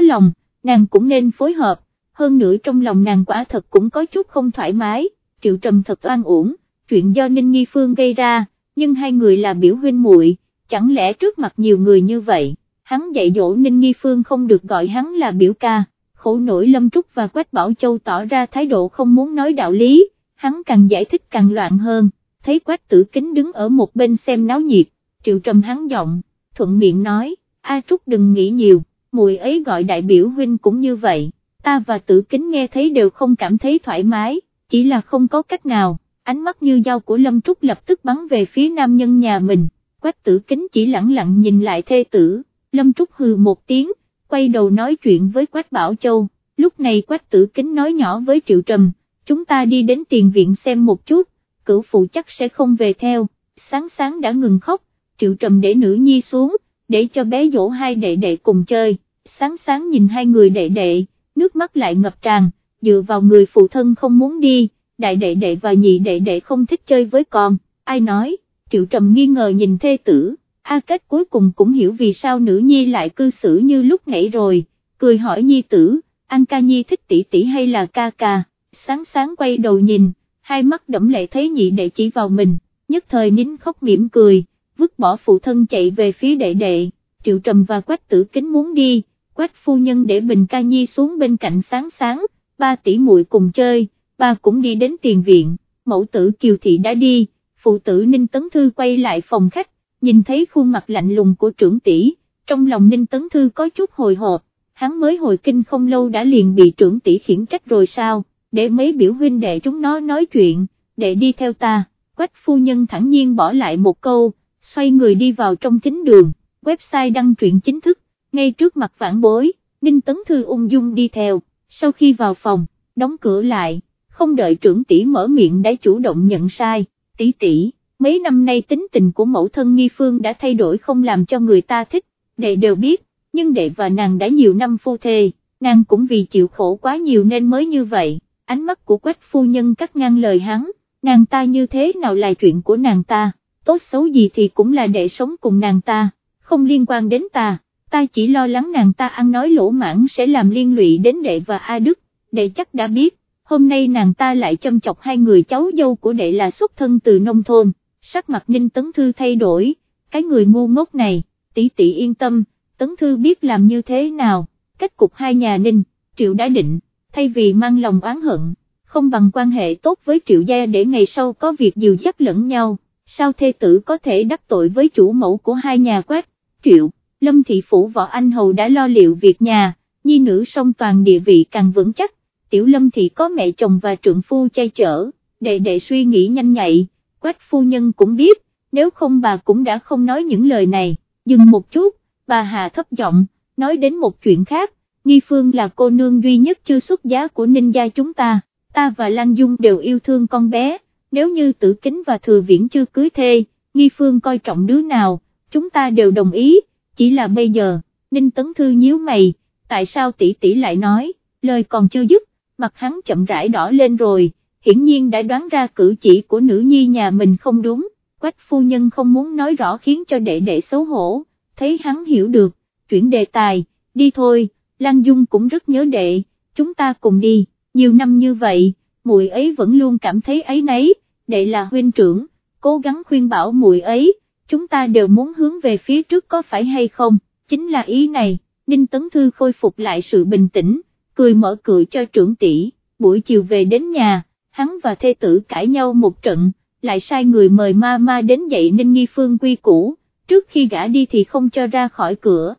lòng, nàng cũng nên phối hợp, hơn nữa trong lòng nàng quả thật cũng có chút không thoải mái, triệu trầm thật oan uổng, chuyện do Ninh Nghi Phương gây ra, nhưng hai người là biểu huynh muội, chẳng lẽ trước mặt nhiều người như vậy, hắn dạy dỗ Ninh Nghi Phương không được gọi hắn là biểu ca, khổ nổi Lâm Trúc và Quách Bảo Châu tỏ ra thái độ không muốn nói đạo lý, hắn càng giải thích càng loạn hơn, thấy Quách Tử Kính đứng ở một bên xem náo nhiệt, triệu trầm hắn giọng, thuận miệng nói, A Trúc đừng nghĩ nhiều, mùi ấy gọi đại biểu huynh cũng như vậy, ta và Tử Kính nghe thấy đều không cảm thấy thoải mái, chỉ là không có cách nào, ánh mắt như dao của Lâm Trúc lập tức bắn về phía nam nhân nhà mình, Quách Tử Kính chỉ lặng lặng nhìn lại thê tử, Lâm Trúc hừ một tiếng, quay đầu nói chuyện với Quách Bảo Châu, lúc này Quách Tử Kính nói nhỏ với Triệu Trầm, chúng ta đi đến tiền viện xem một chút, cửu phụ chắc sẽ không về theo, sáng sáng đã ngừng khóc, Triệu Trầm để nữ nhi xuống, để cho bé dỗ hai đệ đệ cùng chơi, sáng sáng nhìn hai người đệ đệ, nước mắt lại ngập tràn, dựa vào người phụ thân không muốn đi, đại đệ đệ và nhị đệ đệ không thích chơi với con, ai nói, Triệu Trầm nghi ngờ nhìn thê tử. A Kết cuối cùng cũng hiểu vì sao nữ nhi lại cư xử như lúc nãy rồi, cười hỏi nhi tử, anh ca nhi thích tỷ tỷ hay là ca ca, sáng sáng quay đầu nhìn, hai mắt đẫm lệ thấy nhị đệ chỉ vào mình, nhất thời nín khóc mỉm cười, vứt bỏ phụ thân chạy về phía đệ đệ, triệu trầm và quách tử kính muốn đi, quách phu nhân để bình ca nhi xuống bên cạnh sáng sáng, ba tỷ muội cùng chơi, ba cũng đi đến tiền viện, mẫu tử kiều thị đã đi, phụ tử ninh tấn thư quay lại phòng khách, nhìn thấy khuôn mặt lạnh lùng của trưởng tỷ, trong lòng Ninh Tấn Thư có chút hồi hộp, hắn mới hồi kinh không lâu đã liền bị trưởng tỷ khiển trách rồi sao, để mấy biểu huynh đệ chúng nó nói chuyện, để đi theo ta, quách phu nhân thẳng nhiên bỏ lại một câu, xoay người đi vào trong thính đường, website đăng truyện chính thức, ngay trước mặt vãn bối, Ninh Tấn Thư ung dung đi theo, sau khi vào phòng, đóng cửa lại, không đợi trưởng tỷ mở miệng đã chủ động nhận sai, tỷ tỷ, mấy năm nay tính tình của mẫu thân nghi phương đã thay đổi không làm cho người ta thích, đệ đều biết, nhưng đệ và nàng đã nhiều năm phu thê, nàng cũng vì chịu khổ quá nhiều nên mới như vậy, ánh mắt của quách phu nhân cắt ngang lời hắn, nàng ta như thế nào là chuyện của nàng ta, tốt xấu gì thì cũng là đệ sống cùng nàng ta, không liên quan đến ta, ta chỉ lo lắng nàng ta ăn nói lỗ mãn sẽ làm liên lụy đến đệ và A Đức, đệ chắc đã biết, hôm nay nàng ta lại châm chọc hai người cháu dâu của đệ là xuất thân từ nông thôn, sắc mặt Ninh Tấn Thư thay đổi, cái người ngu ngốc này, tỷ tỷ yên tâm, Tấn Thư biết làm như thế nào, kết cục hai nhà Ninh, Triệu đã định, thay vì mang lòng oán hận, không bằng quan hệ tốt với Triệu gia để ngày sau có việc dìu dắt lẫn nhau, sao thê tử có thể đắc tội với chủ mẫu của hai nhà quát, Triệu, Lâm Thị Phủ Võ Anh Hầu đã lo liệu việc nhà, nhi nữ song toàn địa vị càng vững chắc, Tiểu Lâm Thị có mẹ chồng và trượng phu chay chở, đệ đệ suy nghĩ nhanh nhạy, quách phu nhân cũng biết, nếu không bà cũng đã không nói những lời này, dừng một chút, bà Hà thấp giọng, nói đến một chuyện khác, Nghi Phương là cô nương duy nhất chưa xuất giá của ninh gia chúng ta, ta và Lan Dung đều yêu thương con bé, nếu như tử kính và thừa viễn chưa cưới thê, Nghi Phương coi trọng đứa nào, chúng ta đều đồng ý, chỉ là bây giờ, Ninh Tấn Thư nhíu mày, tại sao tỷ tỷ lại nói, lời còn chưa dứt, mặt hắn chậm rãi đỏ lên rồi, hiển nhiên đã đoán ra cử chỉ của nữ nhi nhà mình không đúng, quách phu nhân không muốn nói rõ khiến cho đệ đệ xấu hổ, thấy hắn hiểu được, chuyển đề tài, đi thôi, Lan Dung cũng rất nhớ đệ, chúng ta cùng đi, nhiều năm như vậy, muội ấy vẫn luôn cảm thấy ấy nấy, đệ là huynh trưởng, cố gắng khuyên bảo muội ấy, chúng ta đều muốn hướng về phía trước có phải hay không, chính là ý này, Ninh Tấn Thư khôi phục lại sự bình tĩnh, cười mở cười cho trưởng tỷ, buổi chiều về đến nhà, hắn và thê tử cãi nhau một trận, lại sai người mời ma ma đến dạy Ninh Nghi Phương quy củ, trước khi gã đi thì không cho ra khỏi cửa,